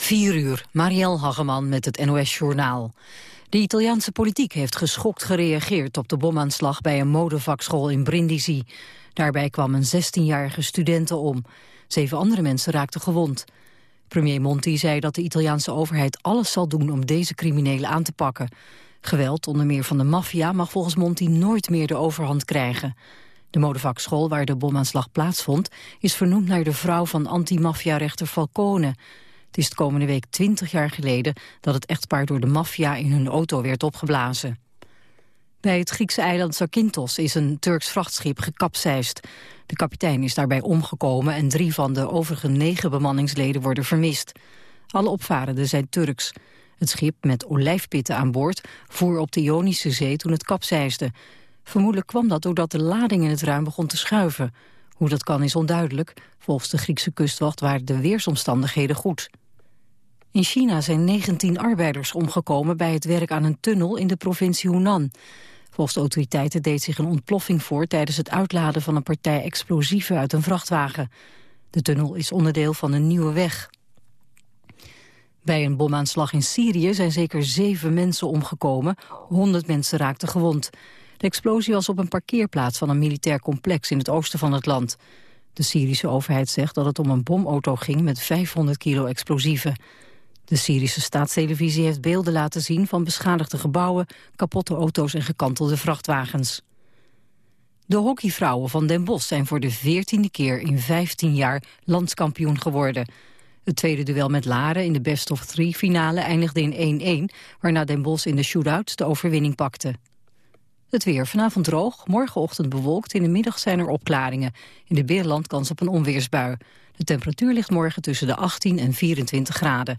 4 uur, Marielle Hageman met het NOS-journaal. De Italiaanse politiek heeft geschokt gereageerd op de bomaanslag bij een modevakschool in Brindisi. Daarbij kwam een 16-jarige studente om. Zeven andere mensen raakten gewond. Premier Monti zei dat de Italiaanse overheid alles zal doen om deze criminelen aan te pakken. Geweld, onder meer van de maffia, mag volgens Monti nooit meer de overhand krijgen. De modevakschool waar de bomaanslag plaatsvond... is vernoemd naar de vrouw van anti-maffia-rechter Falcone. Het is de komende week twintig jaar geleden... dat het echtpaar door de maffia in hun auto werd opgeblazen. Bij het Griekse eiland Zakynthos is een Turks vrachtschip gekapseist. De kapitein is daarbij omgekomen... en drie van de overige negen bemanningsleden worden vermist. Alle opvarenden zijn Turks. Het schip met olijfpitten aan boord voer op de Ionische Zee toen het kapseisde. Vermoedelijk kwam dat doordat de lading in het ruim begon te schuiven. Hoe dat kan is onduidelijk. Volgens de Griekse kustwacht waren de weersomstandigheden goed. In China zijn 19 arbeiders omgekomen bij het werk aan een tunnel in de provincie Hunan. Volgens de autoriteiten deed zich een ontploffing voor tijdens het uitladen van een partij explosieven uit een vrachtwagen. De tunnel is onderdeel van een nieuwe weg. Bij een bomaanslag in Syrië zijn zeker zeven mensen omgekomen, 100 mensen raakten gewond. De explosie was op een parkeerplaats van een militair complex in het oosten van het land. De Syrische overheid zegt dat het om een bomauto ging met 500 kilo explosieven. De Syrische staatstelevisie heeft beelden laten zien van beschadigde gebouwen, kapotte auto's en gekantelde vrachtwagens. De hockeyvrouwen van Den Bosch zijn voor de veertiende keer in 15 jaar landskampioen geworden. Het tweede duel met Laren in de best of three finale eindigde in 1-1, waarna Den Bosch in de shootouts de overwinning pakte. Het weer vanavond droog, morgenochtend bewolkt. In de middag zijn er opklaringen. In de Beerland kans op een onweersbui. De temperatuur ligt morgen tussen de 18 en 24 graden.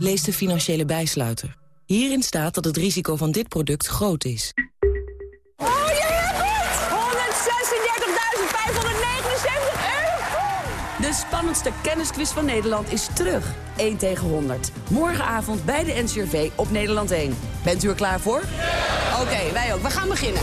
Lees de financiële bijsluiter. Hierin staat dat het risico van dit product groot is. Oh, je hebt het! 136.579 euro! De spannendste kennisquiz van Nederland is terug. 1 tegen 100. Morgenavond bij de NCRV op Nederland 1. Bent u er klaar voor? Oké, wij ook. We gaan beginnen.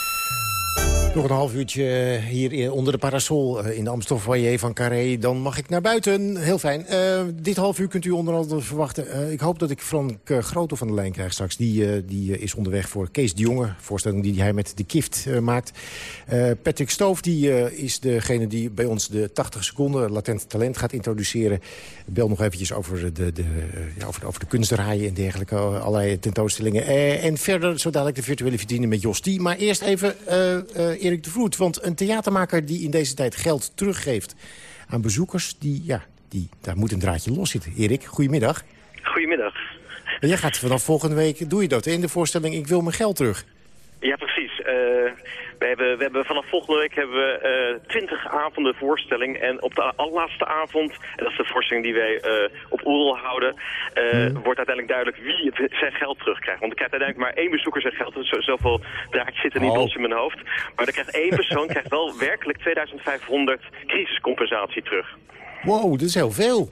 Nog een half uurtje hier onder de parasol eh, in de Amstelfoyer van Carré. Dan mag ik naar buiten. Heel fijn. Uh, dit half uur kunt u onder andere verwachten. Ik hoop dat ik Frank Grote van de lijn krijg straks. Die, die is onderweg voor Kees de Jonge. Voorstelling die hij met de Kift maakt. Patrick Stoof die, is degene die bij ons de 80 seconden latent talent gaat introduceren. Bel nog eventjes over de, de, ja, over, over de kunstraaien en dergelijke. Allerlei tentoonstellingen. en verder zo dadelijk de virtuele verdienen met Jos Die. Maar eerst even Erik de Vloed. Want een theatermaker die in deze tijd geld teruggeeft aan bezoekers... Die, ja, die, daar moet een draadje los zitten. Erik, goedemiddag. Goedemiddag. En jij gaat vanaf volgende week, doe je dat in de voorstelling Ik wil mijn geld terug. Ja, precies. Uh, we hebben, we hebben vanaf volgende week hebben we eh, twintig avonden voorstelling. En op de allerlaatste avond, en dat is de voorstelling die wij uh, op Oerl houden, hmm. wordt uiteindelijk duidelijk wie het, zijn geld terugkrijgt. Want er krijgt uiteindelijk maar één bezoeker zijn geld. Dus zoveel draadjes zitten niet oh. los in mijn hoofd. Maar er krijgt één persoon krijgt wel werkelijk 2500 crisiscompensatie terug. Wow, dat is heel veel.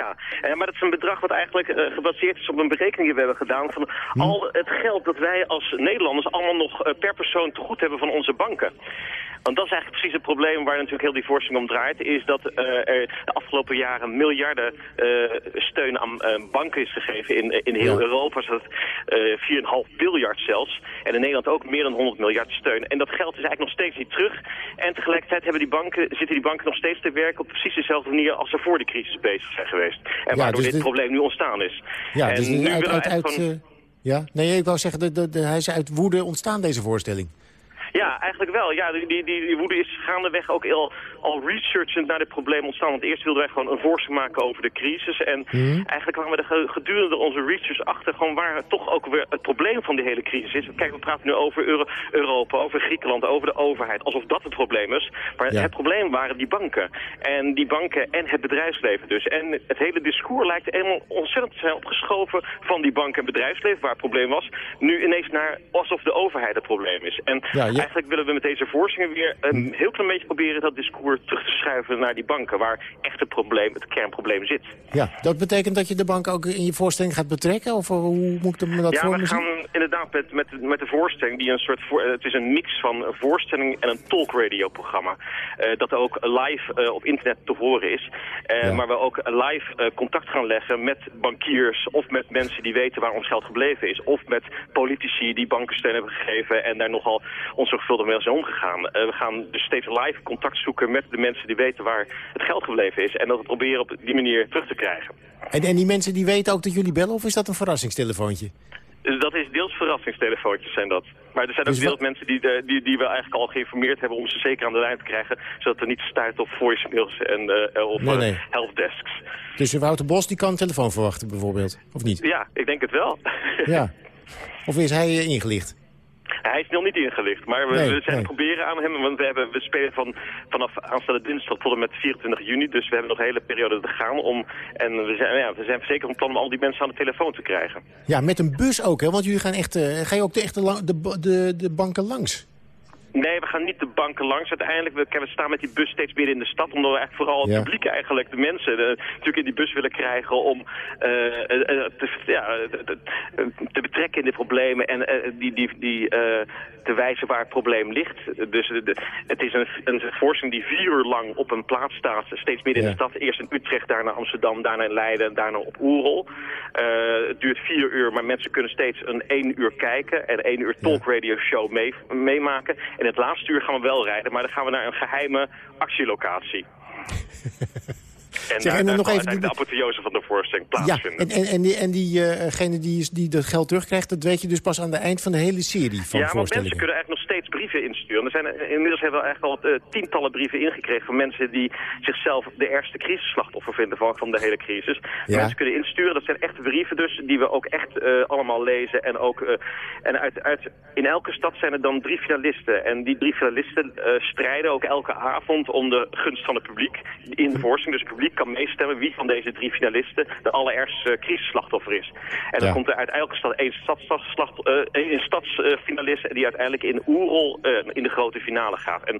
Ja, eh, maar dat is een bedrag wat eigenlijk eh, gebaseerd is op een berekening die we hebben gedaan van al het geld dat wij als Nederlanders allemaal nog eh, per persoon te goed hebben van onze banken. Want dat is eigenlijk precies het probleem waar natuurlijk heel die voorstelling om draait, is dat eh, er de afgelopen jaren miljarden eh, steun aan eh, banken is gegeven in, in heel Europa. Is dat eh 4,5 biljard zelfs. En in Nederland ook meer dan 100 miljard steun. En dat geld is eigenlijk nog steeds niet terug. En tegelijkertijd hebben die banken, zitten die banken nog steeds te werken op precies dezelfde manier als ze voor de crisis bezig zijn geweest. En Ja, waardoor dus dit dit- probleem nu ontstaan is. Ja, en dus nu uit, uit, eigenlijk uit, gewoon- ja? Nee, ik wou zeggen, de, de, de- hij is uit woede ontstaan, deze voorstelling. Ja, eigenlijk wel. Ja, die, die, die, woede is gaandeweg ook al, al researchend naar dit probleem ontstaan. Want eerst wilden wij gewoon een voorstel maken over de crisis. En Mhm. eigenlijk kwamen we er ge- gedurende onze research achter gewoon waar toch ook weer het probleem van die hele crisis is. Kijk, we praten nu over Euro- Europa, over Griekenland, over de overheid. Alsof dat het probleem is. Maar Ja. het probleem waren die banken. En die banken en het bedrijfsleven dus. En het hele discours lijkt helemaal ontzettend te zijn opgeschoven van die banken en bedrijfsleven, waar het probleem was. Nu ineens naar alsof de overheid het probleem is. En Ja, eigenlijk willen we met deze voorstellingen weer een heel klein beetje proberen dat discours terug te schuiven naar die banken, waar echt het probleem, het kernprobleem zit. Ja, dat betekent dat je de bank ook in je voorstelling gaat betrekken? Of eh, hoe moet ik me dat ja, voor we zien? gaan inderdaad met, met, met de voorstelling, die een soort voor, eh, het is een mix van een voorstelling en een talkradioprogramma. eh dat ook live op internet te horen is. Ja. Maar we ook live contact gaan leggen met bankiers of met mensen die weten waar ons geld gebleven is. Of met politici die bankensteun hebben gegeven en daar nogal onzorgvuldig mee zijn omgegaan. We gaan dus steeds live contact zoeken met de mensen die weten waar het geld gebleven is. En dat we proberen op die manier terug te krijgen. En, en die mensen die weten ook dat jullie bellen, of is dat een verrassingstelefoontje? Dat is deels verrassingstelefoontjes zijn dat. Maar er zijn ook Dus deels wat- mensen die, die, die we eigenlijk al geïnformeerd hebben om ze zeker aan de lijn te krijgen. Zodat er niet stuit op voicemails en, of Nee, eh, nee. helpdesks. Dus Wouter Bos die kan een telefoon verwachten bijvoorbeeld, of niet? Ja, ik denk het wel. Ja. Of is hij ingelicht? Hij is nog niet ingelicht, maar we, Nee, we zijn nee. proberen aan hem. Want we, hebben, we spelen van, vanaf aanstaande dinsdag tot en met 24 juni. Dus we hebben nog een hele periode te gaan. Om, en we zijn, ja, we zijn zeker van plan om al die mensen aan de telefoon te krijgen. Ja, met een bus ook, hè? Want jullie gaan echt, eh, ga je ook de, echte lang- de, de, de banken langs? Nee, we gaan niet de banken langs. Uiteindelijk, we, we staan met die bus steeds meer in de stad. Omdat we eigenlijk vooral het Ja. publiek eigenlijk, de mensen, de, natuurlijk in die bus willen krijgen om eh, eh, eh, te, ja, te, betrekken in de problemen en eh, die, die, die, eh, te wijzen waar het probleem ligt. Dus de- het is een, een voorstelling die vier uur lang op een plaats staat, steeds midden in de stad. Eerst in Utrecht, daarna Amsterdam, daarna in Leiden en daarna op Oerol. Eh, het duurt vier uur, maar mensen kunnen steeds een één uur kijken en één uur talkradio show mee, meemaken. En het laatste uur gaan we wel rijden, maar dan gaan we naar een geheime actielocatie. En Zeg, en dan daar nog zal even uiteindelijk de apotheose van de voorstelling Ja, plaatsvinden. en, en, en, die, en diegene die, is- die dat geld terugkrijgt... dat weet je dus pas aan het eind van de hele serie van ja, want mensen kunnen eigenlijk nog steeds brieven insturen. Er zijn, eh, inmiddels hebben we eigenlijk al eh, tientallen brieven ingekregen van mensen die zichzelf de ergste crisisslachtoffer vinden van, van de hele crisis. Ja. Mensen kunnen insturen, dat zijn echte brieven dus, die we ook echt eh, allemaal lezen. En, ook, en uit, uit, in elke stad zijn er dan drie finalisten. En die drie finalisten strijden ook elke avond om de gunst van het publiek in de voorstelling. Dus het publiek kan meestemmen wie van deze drie finalisten de allerergste crisisslachtoffer is. En dan Ja. komt er uit elke stad één stadsfinalist die uiteindelijk in Oerol eh, in de grote finale gaat. En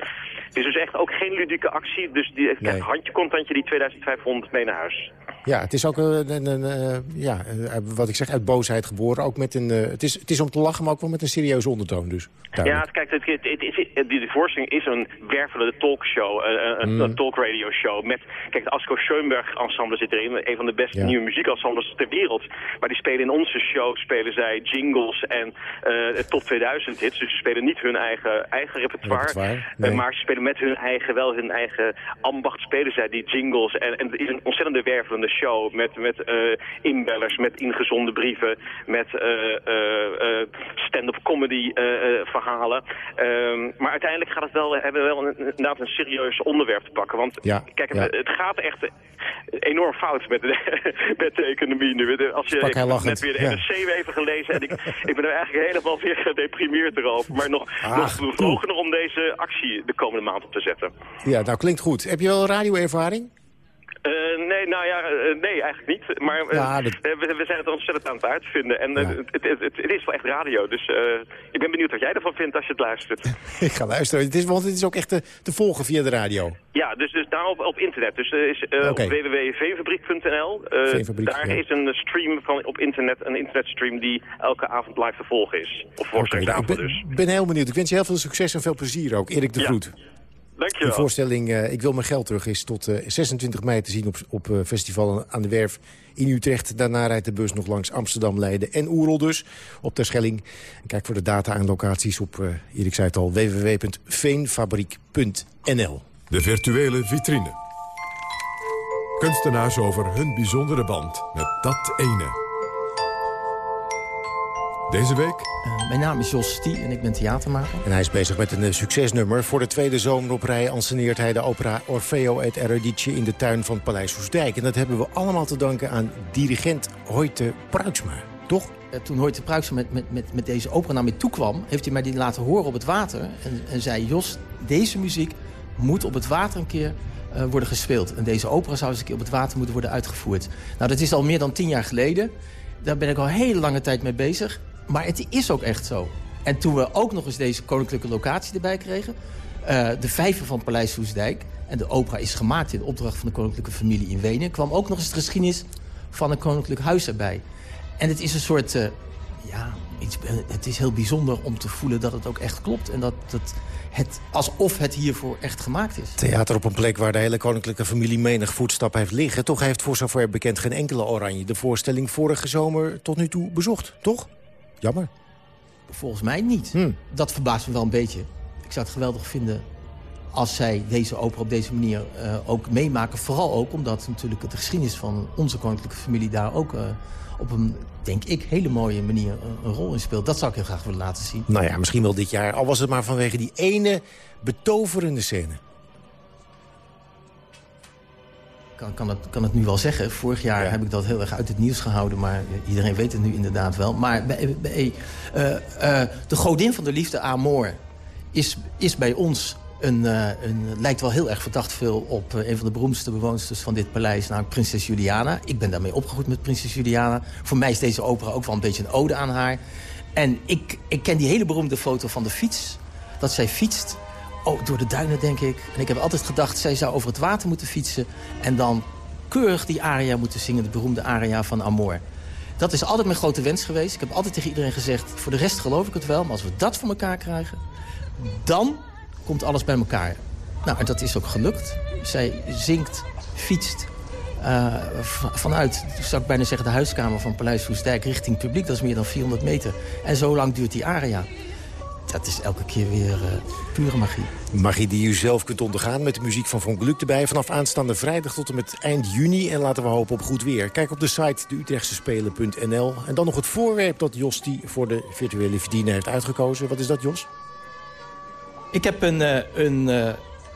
het is dus echt ook geen ludieke actie, dus die Nee. handje contantje die 2500 mee naar huis. Ja, het is ook een, een, eh, ja, eh, wat ik zeg, uit boosheid geboren. Ook met een, het, is, het is om te lachen, maar ook wel met een serieuze ondertoon dus. Ja, Duidelijk. het, kijk, het, het, het is, het- die, die voorstelling is een wervelende talkshow, een, Mm. een talkradio show. Met, kijk, de Asko Schoenberg ensemble zit erin, een van de beste Ja. nieuwe muziekensembles ter wereld. Maar die spelen in onze show, spelen zij jingles en eh top 2000 hits. Dus ze spelen niet hun eigen, eigen repertoire, Repertoire, eh, nee. maar ze spelen met hun eigen, wel hun eigen ambacht spelen zij die jingles. En, en het is een ontzettende wervelende show met, met eh, inbellers, met ingezonde brieven, met eh, stand-up comedy verhalen. Ehm, maar uiteindelijk gaat het wel, hebben we wel een, inderdaad een serieus onderwerp te pakken. Want Ja, kijk, ja. het, het gaat echt enorm fout met de, met de economie nu. Als je, ik heb net weer de ja. NRC weer even gelezen en ik, ik ben er eigenlijk helemaal weer gedeprimeerd erover. Maar nog, nog toe. bewogener om deze actie de komende maand op te zetten. Ja, nou klinkt goed. Heb je wel radioervaring? Eh, nee, nou ja, eh, nee, eigenlijk niet. Maar eh, we, we, zijn het ontzettend aan het uitvinden. En het, het, het, het, is wel echt radio. Dus ik ben benieuwd wat jij ervan vindt als je het luistert. ik ga luisteren. Het is, want het is ook echt te, te volgen via de radio. Ja, dus, dus daar op, op internet. Dus er is okay. op www.veenfabriek.nl. daar is een stream van, op internet, een internetstream die elke avond live te volgen is. Of voorstellingsavond okay, dus. Ik ben heel benieuwd. Ik wens je heel veel succes en veel plezier ook. Erik de Groet. Dankjewel. De voorstelling uh, Ik wil mijn geld terug is tot uh, 26 mei te zien op, op uh, festival aan de Werf in Utrecht. Daarna rijdt de bus nog langs Amsterdam, Leiden en Oerol dus op Terschelling. En kijk voor de data en locaties op, uh, Erik zei het al, www.veenfabriek.nl. De virtuele vitrine. Kunstenaars over hun bijzondere band met dat ene. Deze week? Uh, mijn naam is Jos Stie en ik ben theatermaker. En hij is bezig met een uh, succesnummer. Voor de tweede zomer op rij anseneert hij de opera Orfeo et Erudice... in de tuin van Paleis Hoesdijk. En dat hebben we allemaal te danken aan dirigent Hoyte Pruiksma, toch? Uh, toen Hoyte Pruiksma met, met, met, met deze opera naar mij toe kwam... heeft hij mij die laten horen op het water. En, en zei, Jos, deze muziek moet op het water een keer uh, worden gespeeld. En deze opera zou eens een keer op het water moeten worden uitgevoerd. Nou, dat is al meer dan tien jaar geleden. Daar ben ik al hele lange tijd mee bezig. Maar het is ook echt zo. En toen we ook nog eens deze koninklijke locatie erbij kregen... Uh, de vijver van Paleis Soesdijk... en de opera is gemaakt in opdracht van de koninklijke familie in Wenen... kwam ook nog eens de geschiedenis van een koninklijk huis erbij. En het is een soort... Uh, ja, iets, het is heel bijzonder om te voelen dat het ook echt klopt. En dat, dat het, alsof het hiervoor echt gemaakt is. Theater op een plek waar de hele koninklijke familie menig voetstap heeft liggen. Toch heeft voor zover bekend geen enkele oranje de voorstelling vorige zomer tot nu toe bezocht, toch? Jammer. Volgens mij niet. Hmm. Dat verbaast me wel een beetje. Ik zou het geweldig vinden als zij deze opera op deze manier uh, ook meemaken. Vooral ook omdat natuurlijk de geschiedenis van onze koninklijke familie... daar ook uh, op een, denk ik, hele mooie manier een, een rol in speelt. Dat zou ik heel graag willen laten zien. Nou ja, misschien wel dit jaar. Al was het maar vanwege die ene betoverende scène. Kan, kan, het, kan het nu wel zeggen. Vorig jaar heb ik dat heel erg uit het nieuws gehouden... maar iedereen weet het nu inderdaad wel. Maar bij, bij, uh, uh, de godin van de liefde, Amor... is, is bij ons een, uh, een, lijkt wel heel erg verdacht veel op een van de beroemdste bewonsters van dit paleis, namelijk prinses Juliana. Ik ben daarmee opgegroeid met prinses Juliana. Voor mij is deze opera ook wel een beetje een ode aan haar. En ik, ik ken die hele beroemde foto van de fiets. Dat zij fietst oh, door de duinen, denk ik. En ik heb altijd gedacht, zij zou over het water moeten fietsen... en dan keurig die aria moeten zingen, de beroemde aria van Amor. Dat is altijd mijn grote wens geweest. Ik heb altijd tegen iedereen gezegd, voor de rest geloof ik het wel... maar als we dat voor elkaar krijgen, dan komt alles bij elkaar. Nou, en dat is ook gelukt. Zij zingt, fietst uh, vanuit, zou ik bijna zeggen, de huiskamer van Paleis Hoesdijk... richting publiek, dat is meer dan 400 meter. En zo lang duurt die aria dat is elke keer weer uh, pure magie. Magie die u zelf kunt ondergaan met de muziek van Von Gluck erbij... vanaf aanstaande vrijdag tot en met eind juni. En laten we hopen op goed weer. Kijk op de site deutrechtsespelen.nl. En dan nog het voorwerp dat Jos die voor de virtuele verdiener heeft uitgekozen. Wat is dat, Jos? Ik heb een, uh, een uh,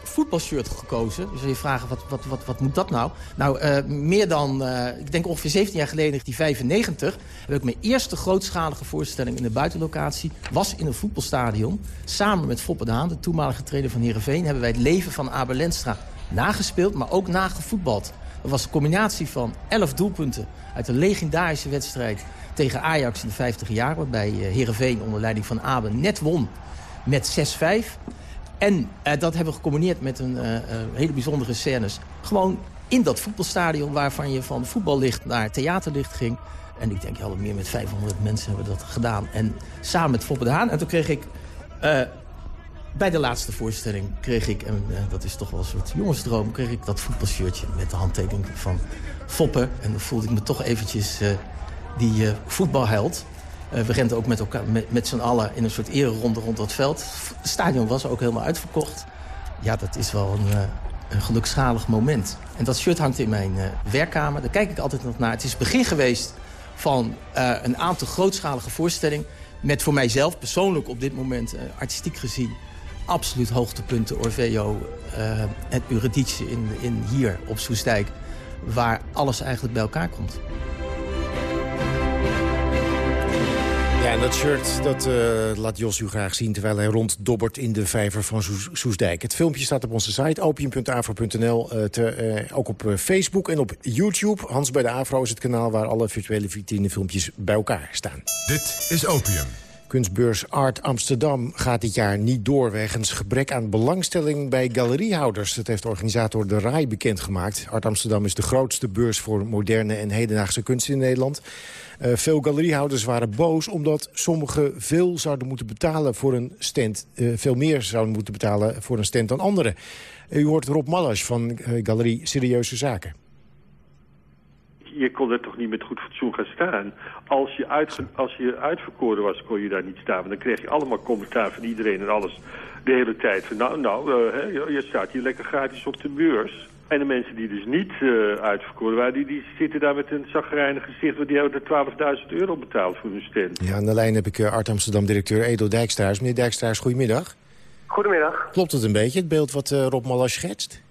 voetbalshirt gekozen. Dus je vragen, wat, wat, wat, wat moet dat nou? Nou, uh, meer dan, uh, ik denk ongeveer 17 jaar geleden, 1995... heb ik mijn eerste grootschalige voorstelling in de buitenlocatie... was in een voetbalstadion. Samen met Foppe de Haan, de toenmalige trainer van Heerenveen... hebben wij het leven van Abel Lenstra nagespeeld, maar ook nagevoetbald. Dat was een combinatie van 11 doelpunten uit een legendarische wedstrijd... tegen Ajax in de 50 jaar, waarbij uh, Heerenveen onder leiding van Abel net won met 6-5... En uh, dat hebben we gecombineerd met een uh, uh, hele bijzondere scènes. Gewoon in dat voetbalstadion waarvan je van voetballicht naar theaterlicht ging. En ik denk, ja, meer met 500 mensen hebben dat gedaan. En samen met Foppe de Haan. En toen kreeg ik... bij de laatste voorstelling kreeg ik, en dat is toch wel een soort jongensdroom... kreeg ik dat voetbalshirtje met de handtekening van Foppe. En dan voelde ik me toch eventjes die voetbalheld... Uh, we renden ook met, elkaar, met, met z'n allen in een soort ereronde rond dat veld. Het stadion was ook helemaal uitverkocht. Ja, dat is wel een, uh, een moment. En dat shirt hangt in mijn uh, werkkamer. Daar kijk ik altijd nog naar. Het is het begin geweest van een aantal grootschalige voorstellingen... met voor mijzelf persoonlijk op dit moment, artistiek gezien... absoluut hoogtepunten, Orfeo en Eurydice in, in hier op Soestdijk... waar alles eigenlijk bij elkaar komt. Ja, en dat shirt dat, uh, laat Jos u graag zien... terwijl hij ronddobbert in de vijver van Soes Soesdijk. Het filmpje staat op onze site, opium.afro.nl. Uh, uh, ook op Facebook en op YouTube. Hans bij de Afro is het kanaal waar alle virtuele vitrinefilmpjes bij elkaar staan. Dit is Opium. Kunstbeurs Art Amsterdam gaat dit jaar niet door... wegens gebrek aan belangstelling bij galeriehouders. Dat heeft organisator De Rai bekendgemaakt. Art Amsterdam is de grootste beurs voor moderne en hedendaagse kunst in Nederland. Uh, veel galeriehouders waren boos omdat sommigen veel zouden moeten betalen voor een stand. Uh, veel meer zouden moeten betalen voor een stand dan anderen. U hoort Rob Mallas van Galerie Serieuze Zaken je kon er toch niet met goed fatsoen gaan staan. Als je, uit, als je uitverkoren was, kon je daar niet staan. Want dan kreeg je allemaal commentaar van iedereen en alles de hele tijd. Nou, nou, je staat hier lekker gratis op de beurs. En de mensen die dus niet uh, uitverkoren waren, die, die zitten daar met een zagrijnig gezicht. Want die hebben er 12.000 euro betaald voor hun stand. Ja, aan de lijn heb ik uh, Art Amsterdam-directeur Edo Dijkstraars. Meneer Dijkstraars, goedemiddag. Goedemiddag. Klopt het een beetje, het beeld wat Rob Mallas schetst?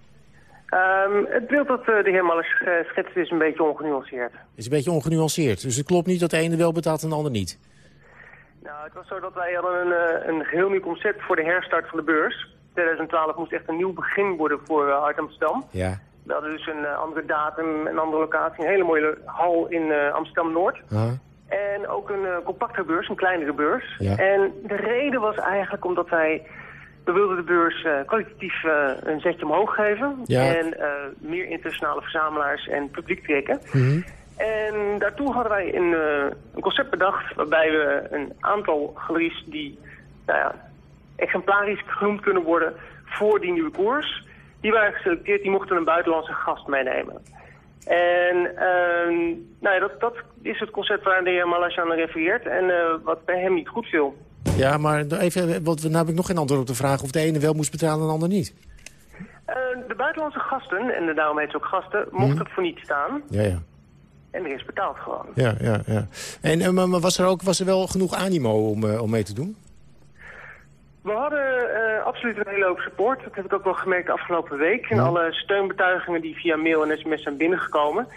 Um, het beeld dat uh, de heer Malles schetst is een beetje ongenuanceerd. Is een beetje ongenuanceerd. Dus het klopt niet dat de ene wel betaalt en de ander niet? Nou, het was zo dat wij hadden een, een heel nieuw concept voor de herstart van de beurs. 2012 moest echt een nieuw begin worden voor uh, Hart Amsterdam. Ja. We hadden dus een andere datum, een andere locatie, een hele mooie hal in Amsterdam-Noord. En ook een compactere beurs, een kleinere beurs. Ja. En de reden was eigenlijk omdat wij we wilden de beurs kwalitatief een zetje omhoog geven. Ja. En meer internationale verzamelaars en publiek trekken. -hmm. En daartoe hadden wij een, een, concept bedacht waarbij we een aantal galeries die nou ja, exemplarisch genoemd kunnen worden voor die nieuwe koers. Die waren geselecteerd, die mochten een buitenlandse gast meenemen. En nou ja, dat, dat is het concept waar de heer Malash aan refereert en wat bij hem niet goed viel. Ja, maar even, want nu heb ik nog geen antwoord op de vraag of de ene wel moest betalen en de ander niet. Uh, de buitenlandse gasten, en daarom heet ze ook gasten, mochten het voor niet staan. Ja, ja. En er is betaald gewoon. Ja, ja, ja. En uh, maar was er, ook, was er wel genoeg animo om, uh, om mee te doen? We hadden absoluut een hele hoop support. Dat heb ik ook wel gemerkt de afgelopen week. En alle steunbetuigingen die via mail en sms zijn binnengekomen.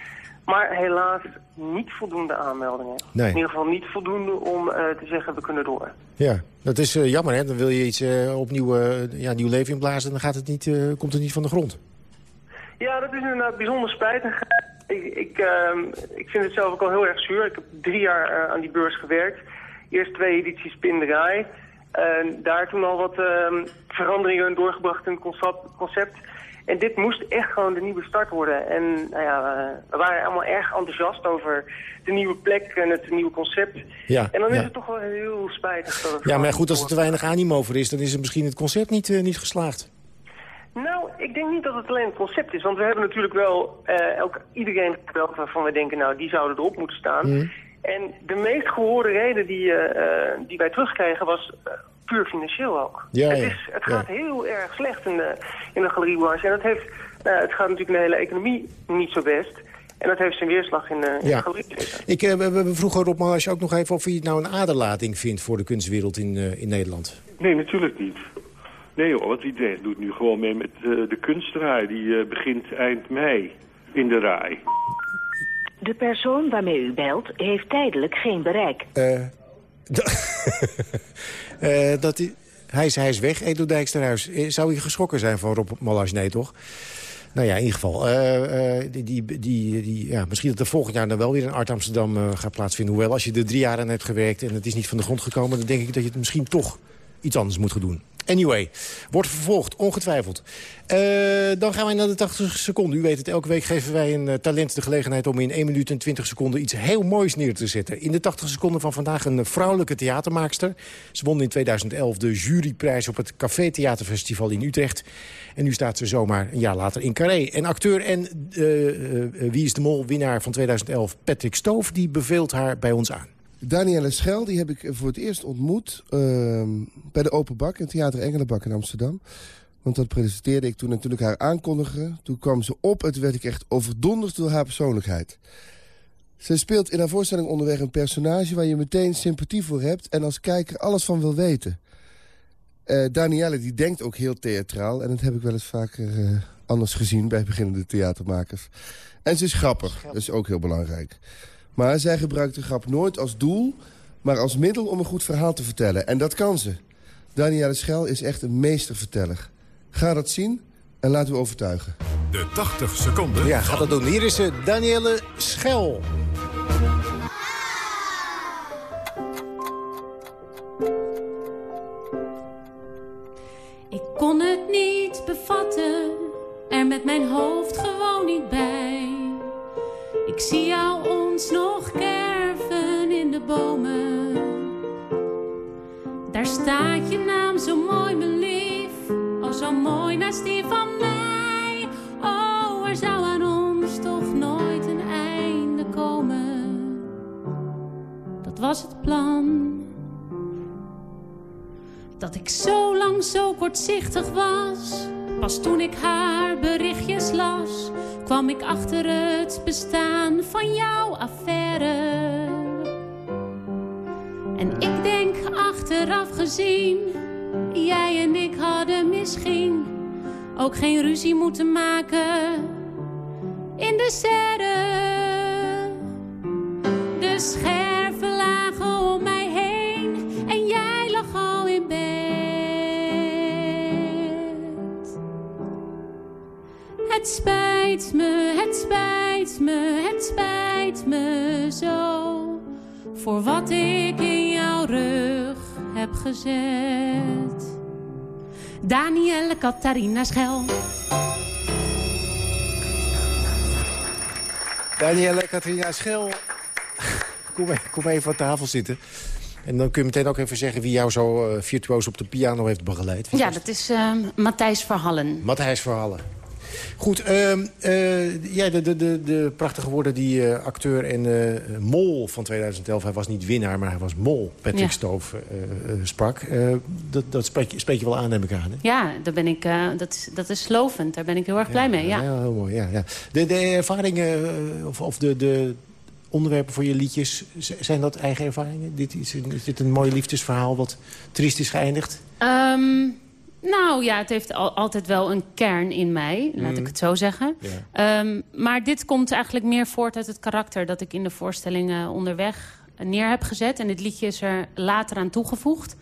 Maar helaas niet voldoende aanmeldingen. Nee. In ieder geval niet voldoende om uh, te zeggen we kunnen door. Ja, dat is uh, jammer hè. Dan wil je iets opnieuw ja, nieuw leven inblazen en dan gaat het niet, komt het niet van de grond. Ja, dat is inderdaad bijzonder spijtig. Ik, ik, ehm, ik vind het zelf ook al heel erg zuur. Ik heb drie jaar aan die beurs gewerkt. Eerst twee edities Pinderij. Daar toen al wat ehm, veranderingen doorgebracht in het concept. En dit moest echt gewoon de nieuwe start worden. En nou ja, we waren allemaal erg enthousiast over de nieuwe plek en het nieuwe concept. Ja, en dan ja. is het toch wel heel spijtig. Dat het ja, maar goed, als er te weinig animo voor is, dan is het misschien het concept niet, uh, niet geslaagd. Nou, ik denk niet dat het alleen het concept is. Want we hebben natuurlijk wel uh, elk, iedereen gebeld waarvan we denken, nou, die zouden erop moeten staan. Mm. En de meest gehoorde reden die, uh, die wij terugkregen was puur financieel ook. Ja, het, is, het gaat heel erg slecht in de, in de galeriebranche. En dat heeft, nou, het gaat natuurlijk in de hele economie niet zo best. En dat heeft zijn weerslag in, uh, in Ja. de galerie. Ik, uh, we, we vroegen Rob Malas ook nog even of hij het nou een aderlating vindt voor de kunstwereld in, uh, in Nederland. Nee, natuurlijk niet. Nee hoor, want iedereen doet nu gewoon mee met uh, de kunstraai. Die uh, begint eind mei in de raai. De persoon waarmee u belt heeft tijdelijk geen bereik. Uh, uh, dat hij, hij, is, hij is weg, Edo Dijksterhuis. Eh, Zou hij geschrokken zijn van Rob Malas? Nee, toch? Nou ja, in ieder geval. Uh, die, die, die, ja, misschien dat er volgend jaar dan wel weer een Art Amsterdam gaat plaatsvinden. Hoewel, als je er drie jaar aan hebt gewerkt en het is niet van de grond gekomen... dan denk ik dat je het misschien toch iets anders moet gaan doen. Anyway, wordt vervolgd, ongetwijfeld. Uh, dan gaan wij naar de 80 seconden. U weet het, elke week geven wij een uh, talent de gelegenheid... om in 1 minuut en 20 seconden iets heel moois neer te zetten. In de 80 seconden van vandaag een vrouwelijke theatermaakster. Ze won in 2011 de juryprijs op het Café Theaterfestival in Utrecht. En nu staat ze zomaar een jaar later in Carré. En acteur en uh, Wie is de Mol, winnaar van 2011, Patrick Stoof... die beveelt haar bij ons aan. Danielle Schel, die heb ik voor het eerst ontmoet uh, bij de Open Bak in Theater Engelenbak in Amsterdam. Want dat presenteerde ik toen en toen ik haar aankondigde. Toen kwam ze op en toen werd ik echt overdonderd door haar persoonlijkheid. Ze speelt in haar voorstelling onderweg een personage waar je meteen sympathie voor hebt... en als kijker alles van wil weten. Uh, Danielle die denkt ook heel theatraal en dat heb ik wel eens vaker uh, anders gezien bij beginnende theatermakers. En ze is grappig, dat is ook heel belangrijk. Maar zij gebruikt de grap nooit als doel, maar als middel om een goed verhaal te vertellen. En dat kan ze. Danielle Schel is echt een meesterverteller. Ga dat zien en laten we overtuigen. De 80 seconden. Ja, ga dat doen. Hier is ze, Danielle Schel. Ik kon het niet bevatten, er met mijn hoofd gewoon niet bij. Ik zie jou ons nog kerven in de bomen. Daar staat je naam zo mooi, mijn lief. Oh, zo mooi naast die van mij. Oh, er zou aan ons toch nooit een einde komen. Dat was het plan. Dat ik zo lang zo kortzichtig was. Pas toen ik haar berichtjes las, kwam ik achter het bestaan van jouw affaire. En ik denk achteraf gezien, jij en ik hadden misschien ook geen ruzie moeten maken in de serre. De scherven Het spijt me, het spijt me, het spijt me zo voor wat ik in jouw rug heb gezet. Danielle Catharina Schel. Danielle Katrina Schel. Kom, e- kom even aan tafel zitten. En dan kun je meteen ook even zeggen wie jou zo uh, virtuoos op de piano heeft begeleid. Ja, dat is uh, Matthijs Verhallen. Matthijs Verhallen. Goed, uh, uh, ja, de, de, de, de, prachtige woorden die uh, acteur en mol van 2011... hij was niet winnaar, maar hij was mol, Patrick ja. Stoof, sprak. dat dat spreek, je, spreek je wel aan, neem ik aan. Hè? Ja, daar ben ik, dat, is, dat is lovend. Daar ben ik heel erg blij mee. Ja. ja, heel mooi. Ja, ja. De, de ervaringen of, of de, de onderwerpen voor je liedjes... zijn dat eigen ervaringen? Dit, is, is dit een mooi liefdesverhaal wat triest is geëindigd? Um, nou ja, het heeft al, altijd wel een kern in mij, laat mm. ik het zo zeggen. Ja. Um, maar dit komt eigenlijk meer voort uit het karakter... dat ik in de voorstellingen onderweg neer heb gezet. En dit liedje is er later aan toegevoegd.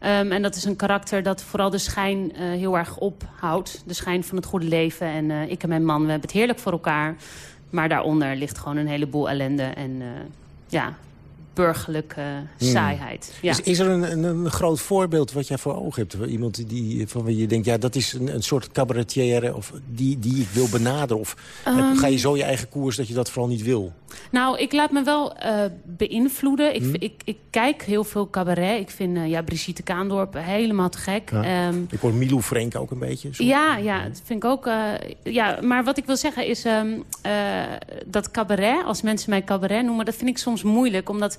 Um, en dat is een karakter dat vooral de schijn uh, heel erg ophoudt. De schijn van het goede leven. En uh, ik en mijn man, we hebben het heerlijk voor elkaar. Maar daaronder ligt gewoon een heleboel ellende. En uh, ja, burgerlijke uh, saaiheid. Hmm. Ja. Is, is er een, een, een, groot voorbeeld wat jij voor ogen hebt? Iemand die, van wie je denkt, ja, dat is een, een soort cabaretier... of die, die ik wil benaderen? Of um, ga je zo je eigen koers dat je dat vooral niet wil? Nou, ik laat me wel uh, beïnvloeden. Ik, hmm. ik, ik, kijk heel veel cabaret. Ik vind uh, ja, Brigitte Kaandorp helemaal te gek. Ja. Um, ik hoor Milou Frenk ook een beetje. Zo. Ja, ja, dat vind ik ook... ja, maar wat ik wil zeggen is um, dat cabaret, als mensen mij cabaret noemen... dat vind ik soms moeilijk, omdat...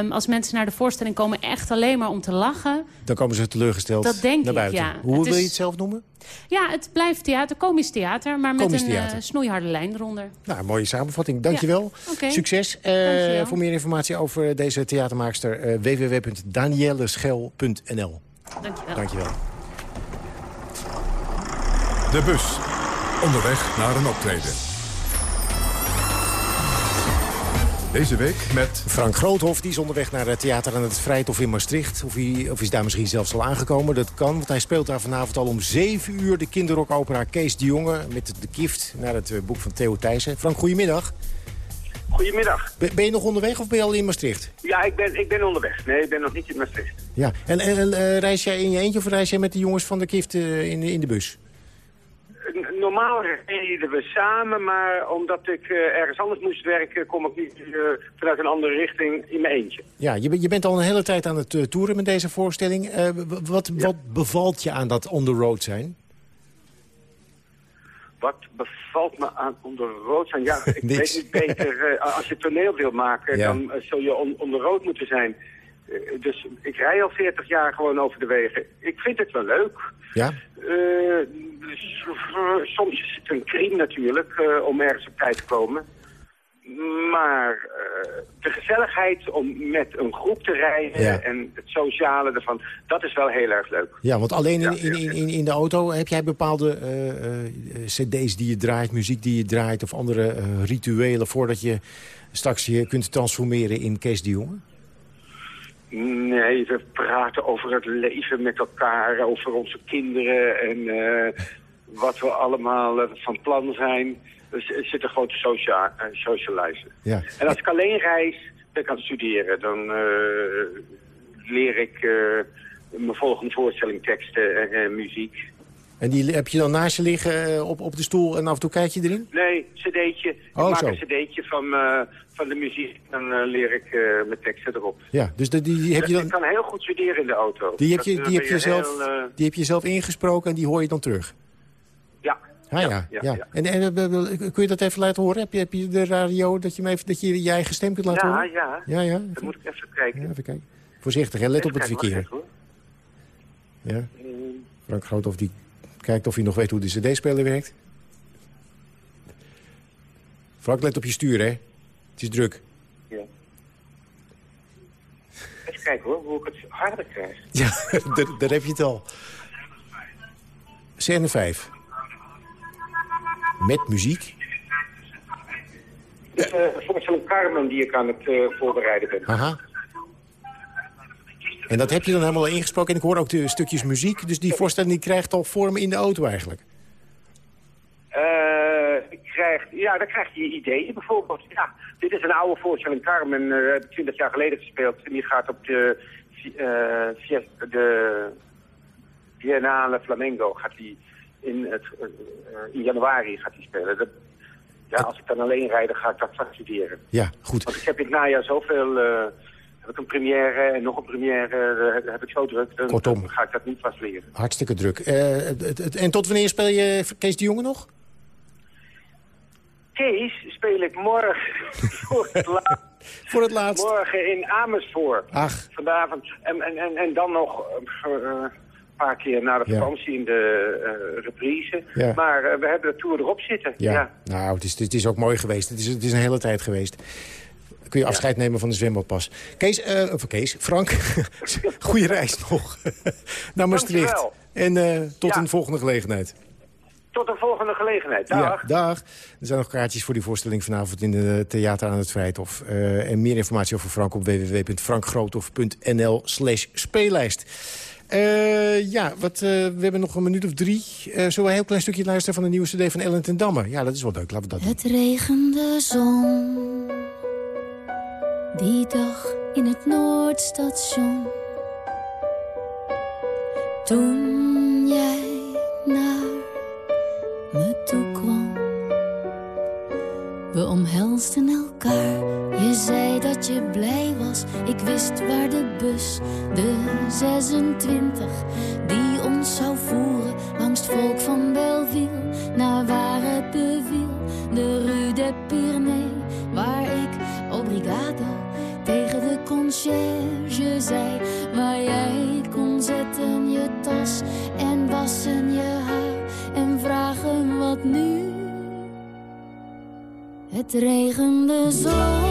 Um, als mensen naar de voorstelling komen echt alleen maar om te lachen... Dan komen ze teleurgesteld dat denk naar buiten. Ik, ja. Hoe het wil is... je het zelf noemen? Ja, het blijft theater, komisch theater, maar komisch met een theater. Uh, snoeiharde lijn eronder. Nou, mooie samenvatting. Dankjewel. Ja. Okay. Succes. Uh, Dankjewel. Voor meer informatie over deze theatermaakster... Uh, www.danielleschel.nl Dankjewel. Dankjewel. De bus. Onderweg naar een optreden. Deze week met... Frank Groothof, die is onderweg naar het theater aan het Vrijthof in Maastricht. Of, hij, of is daar misschien zelfs al aangekomen, dat kan. Want hij speelt daar vanavond al om 7 uur de kinderrockopera Kees de Jonge... met de gift naar het uh, boek van Theo Thijssen. Frank, goedemiddag. Goedemiddag. Ben, ben je nog onderweg of ben je al in Maastricht? Ja, ik ben, ik ben onderweg. Nee, ik ben nog niet in Maastricht. Ja, en, en uh, reis jij in je eentje of reis jij met de jongens van de gift uh, in, in de bus? Normaal reden we samen, maar omdat ik uh, ergens anders moest werken... kom ik nu uh, vanuit een andere richting in mijn eentje. Ja, je, je bent al een hele tijd aan het uh, toeren met deze voorstelling. wat, ja. wat bevalt je aan dat on the road zijn? Wat bevalt me aan on the road zijn? Ja, ik weet niet beter. als je toneel wil maken, ja. dan zul je on, on the road moeten zijn. Dus ik rij al 40 jaar gewoon over de wegen. Ik vind het wel leuk. Ja? Uh, soms is het een crime natuurlijk uh, om ergens op tijd te komen. Maar uh, de gezelligheid om met een groep te rijden ja. en het sociale ervan, dat is wel heel erg leuk. Ja, want alleen in, in, in, in de auto heb jij bepaalde cd's die je draait, muziek die je draait of andere rituelen voordat je straks je kunt transformeren in Kees de Jonge? Nee, we praten over het leven met elkaar, over onze kinderen en eh, wat we allemaal eh, van plan zijn. Dus er zit een grote socia socializen. Ja. En als ik alleen reis, ben ik aan het studeren. Dan leer ik mijn volgende voorstelling teksten en muziek. En die heb je dan naast je liggen op, op de stoel en af en toe kijk je erin? Nee, cd'tje. Oh, ik maak zo. een cd'tje van, uh, van de muziek en uh, leer ik uh, mijn teksten erop. Ja, dus die, die heb je dan... Ik kan heel goed studeren in de auto. Die heb je, dat, die heb je, zelf, heel, die heb je zelf ingesproken en die hoor je dan terug? Ja. Ah, ja, ja, ja. ja. En, en kun je dat even laten horen? Heb je, heb je de radio dat je, even, dat je je eigen stem kunt laten ja, horen? Ja, ja. ja. Dat moet ik even kijken. Even kijken. Voorzichtig, hè? let even op het verkeer. Ja. Frank Groothoff die kijkt of hij nog weet hoe de cd-speler werkt. Frank, let op je stuur, hè. Het is druk. Ja. Even kijken hoor, hoe ik het harder krijg. Ja, daar, heb je het al. Scène 5. Met muziek. Dus, uh, voorstelling Carmen die ik aan het uh, voorbereiden ben. Aha. En dat heb je dan helemaal ingesproken. En ik hoor ook de stukjes muziek. Dus die voorstelling die krijgt al vorm in de auto eigenlijk. Uh, krijg, ja, dan krijg je ideeën bijvoorbeeld. Ja, dit is een oude voorstelling Carmen. Uh, heb ik twintig jaar geleden gespeeld. En die gaat op de, uh, de Biennale Flamengo. Gaat die in, het, in januari gaat die spelen. Dat, ja, als ik dan alleen rijd, dan ga ik dat vast studeren. Ja, goed. Want ik heb in het najaar zoveel een première en nog een première, uh, heb ik zo druk. Dan Kortom. ga ik dat niet vast leren. Hartstikke druk. Uh, het, het, en tot wanneer speel je Kees de Jonge nog? Kees speel ik morgen voor het laatst. voor het laatst? Morgen in Amersfoort. Ach. Vanavond. En, en, en, en dan nog uh, een paar keer na de vakantie ja. in de reprise. Ja. Maar we hebben de tour erop zitten. Ja, ja. nou, het is, het is ook mooi geweest. Het is, het is een hele tijd geweest kun je afscheid ja. nemen van de zwembadpas. Kees, uh, of Kees, Frank, goede reis nog naar Maastricht. En uh, tot ja. een volgende gelegenheid. Tot een volgende gelegenheid. Dag. Ja, dag. Er zijn nog kaartjes voor die voorstelling vanavond in de Theater aan het Vrijthof. Uh, en meer informatie over Frank op www.frankgroothof.nl slash speellijst. Uh, ja, wat, uh, we hebben nog een minuut of drie. Uh, zullen we een heel klein stukje luisteren van de nieuwe cd van Ellen ten Damme? Ja, dat is wel leuk. Laten we dat doen. Het regende zon. Die dag in het Noordstation. Toen jij naar me toe kwam. We omhelsden elkaar. Je zei dat je blij was. Ik wist waar de bus, de 26, die ons zou voeren langs het volk van Belleville naar waar het beviel. De Rue des Pyrénées, waar ik obrigado conciërge zei. Waar jij kon zetten je tas en wassen je haar en vragen wat nu. Het regende zo.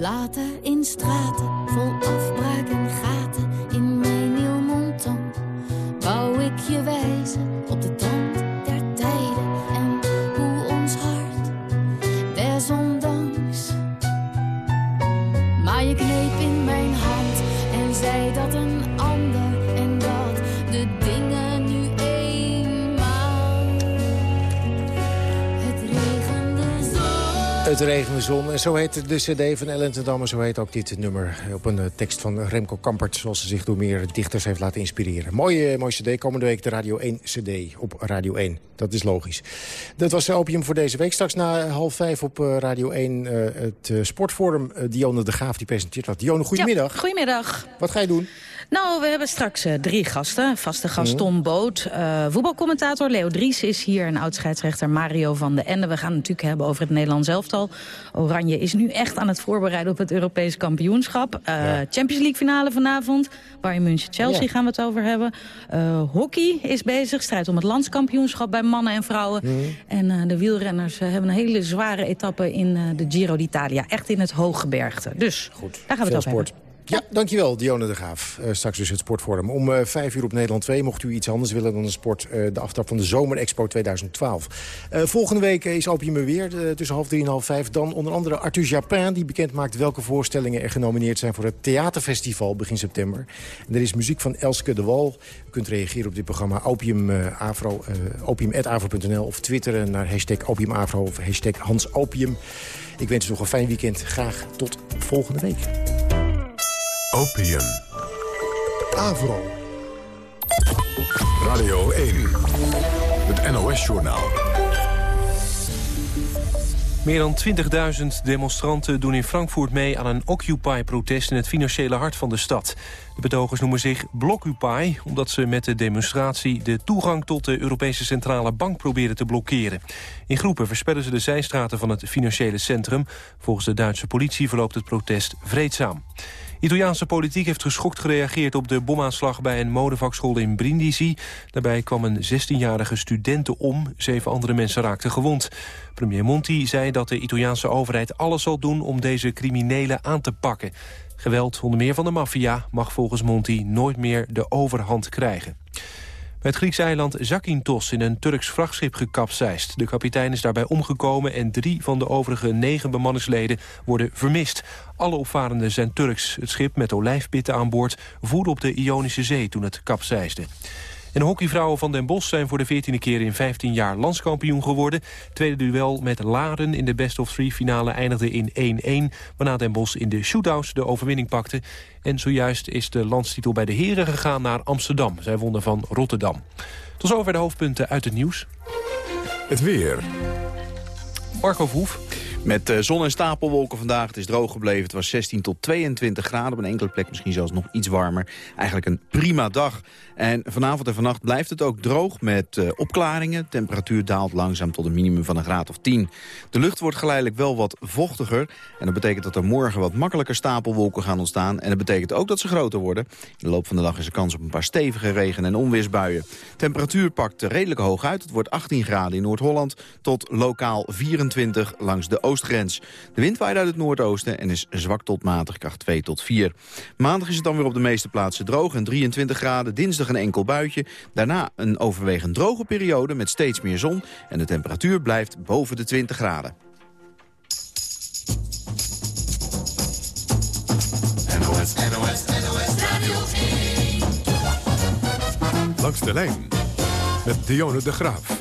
Later in straten vol afbraak en. Het regende zon. En zo heet de cd van Ellen ten Damme. Zo heet ook dit nummer. Op een uh, tekst van Remco Kampert. Zoals ze zich door meer dichters heeft laten inspireren. Mooie, mooie cd. Komende week de Radio 1 cd op Radio 1. Dat is logisch. Dat was Opium voor deze week. Straks na half vijf op uh, Radio 1 uh, het sportforum. Dionne de Graaf die presenteert wat. Dionne, goedemiddag. Ja, goedemiddag. Wat ga je doen? Nou, we hebben straks uh, drie gasten. Vaste gast Tom mm. Boot, uh, voetbalcommentator Leo Dries is hier... en oud-scheidsrechter Mario van de Ende. We gaan het natuurlijk hebben over het Nederlands elftal. Oranje is nu echt aan het voorbereiden op het Europees kampioenschap. Uh, ja. Champions League finale vanavond. Bayern München-Chelsea ja. gaan we het over hebben. hockey is bezig, strijd om het landskampioenschap bij mannen en vrouwen. Mm. En de wielrenners hebben een hele zware etappe in de Giro d'Italia. Echt in het hooggebergte. Dus Goed. daar gaan we Veel het over sport. hebben. Ja, dankjewel, Dionne de Graaf. Uh, straks dus het Sportforum. Om uh, vijf uur op Nederland 2 mocht u iets anders willen dan de sport. Uh, de aftrap van de Zomerexpo 2012. volgende week is Opium er weer, tussen half drie en half vijf. Dan onder andere Arthur Japin, die bekend maakt welke voorstellingen er genomineerd zijn voor het Theaterfestival begin september. Er is muziek van Elske de Wal. U kunt reageren op dit programma Opium, Afro, opium.afro.nl of twitteren naar hashtag opiumafro of hashtag Hans Ik wens u nog een fijn weekend. Graag tot volgende week. Opium. Avro. Radio 1. Het NOS-journaal. Meer dan 20.000 demonstranten doen in Frankfurt mee aan een Occupy-protest in het financiële hart van de stad. De betogers noemen zich Blockupy, omdat ze met de demonstratie de toegang tot de Europese Centrale Bank proberen te blokkeren. In groepen verspellen ze de zijstraten van het financiële centrum. Volgens de Duitse politie verloopt het protest vreedzaam. Italiaanse politiek heeft geschokt gereageerd op de bomaanslag bij een modevakschool in Brindisi. Daarbij kwam een 16-jarige studente om, zeven andere mensen raakten gewond. Premier Monti zei dat de Italiaanse overheid alles zal doen om deze criminelen aan te pakken. Geweld, onder meer van de maffia, mag volgens Monti nooit meer de overhand krijgen. Bij het Griekse eiland Zakynthos in een Turks vrachtschip gekapseist. De kapitein is daarbij omgekomen en drie van de overige negen bemanningsleden worden vermist. Alle opvarenden zijn Turks. Het schip met olijfpitten aan boord voerde op de Ionische Zee toen het kapseisde. En de hockeyvrouwen van Den Bosch zijn voor de 14e keer in 15 jaar landskampioen geworden. tweede duel met Laren in de best of three finale eindigde in 1-1... waarna Den Bosch in de shootouts de overwinning pakte. En zojuist is de landstitel bij de heren gegaan naar Amsterdam. Zij wonnen van Rotterdam. Tot zover de hoofdpunten uit het nieuws. Het weer. Marco Verhoef. Met uh, zon en stapelwolken vandaag. Het is droog gebleven. Het was 16 tot 22 graden. Op een enkele plek misschien zelfs nog iets warmer. Eigenlijk een prima dag. En vanavond en vannacht blijft het ook droog met uh, opklaringen. Temperatuur daalt langzaam tot een minimum van een graad of 10. De lucht wordt geleidelijk wel wat vochtiger. En dat betekent dat er morgen wat makkelijker stapelwolken gaan ontstaan. En dat betekent ook dat ze groter worden. In de loop van de dag is er kans op een paar stevige regen- en onweersbuien. Temperatuur pakt redelijk hoog uit. Het wordt 18 graden in Noord-Holland tot lokaal 24 langs de oostgrens. De wind waait uit het noordoosten en is zwak tot matig, kracht 2 tot 4. Maandag is het dan weer op de meeste plaatsen droog en 23 graden. Dinsdag een enkel buitje. Daarna een overwegend droge periode met steeds meer zon. En de temperatuur blijft boven de 20 graden. NOS, NOS, NOS Radio Langs de lijn met Dionne de Graaf.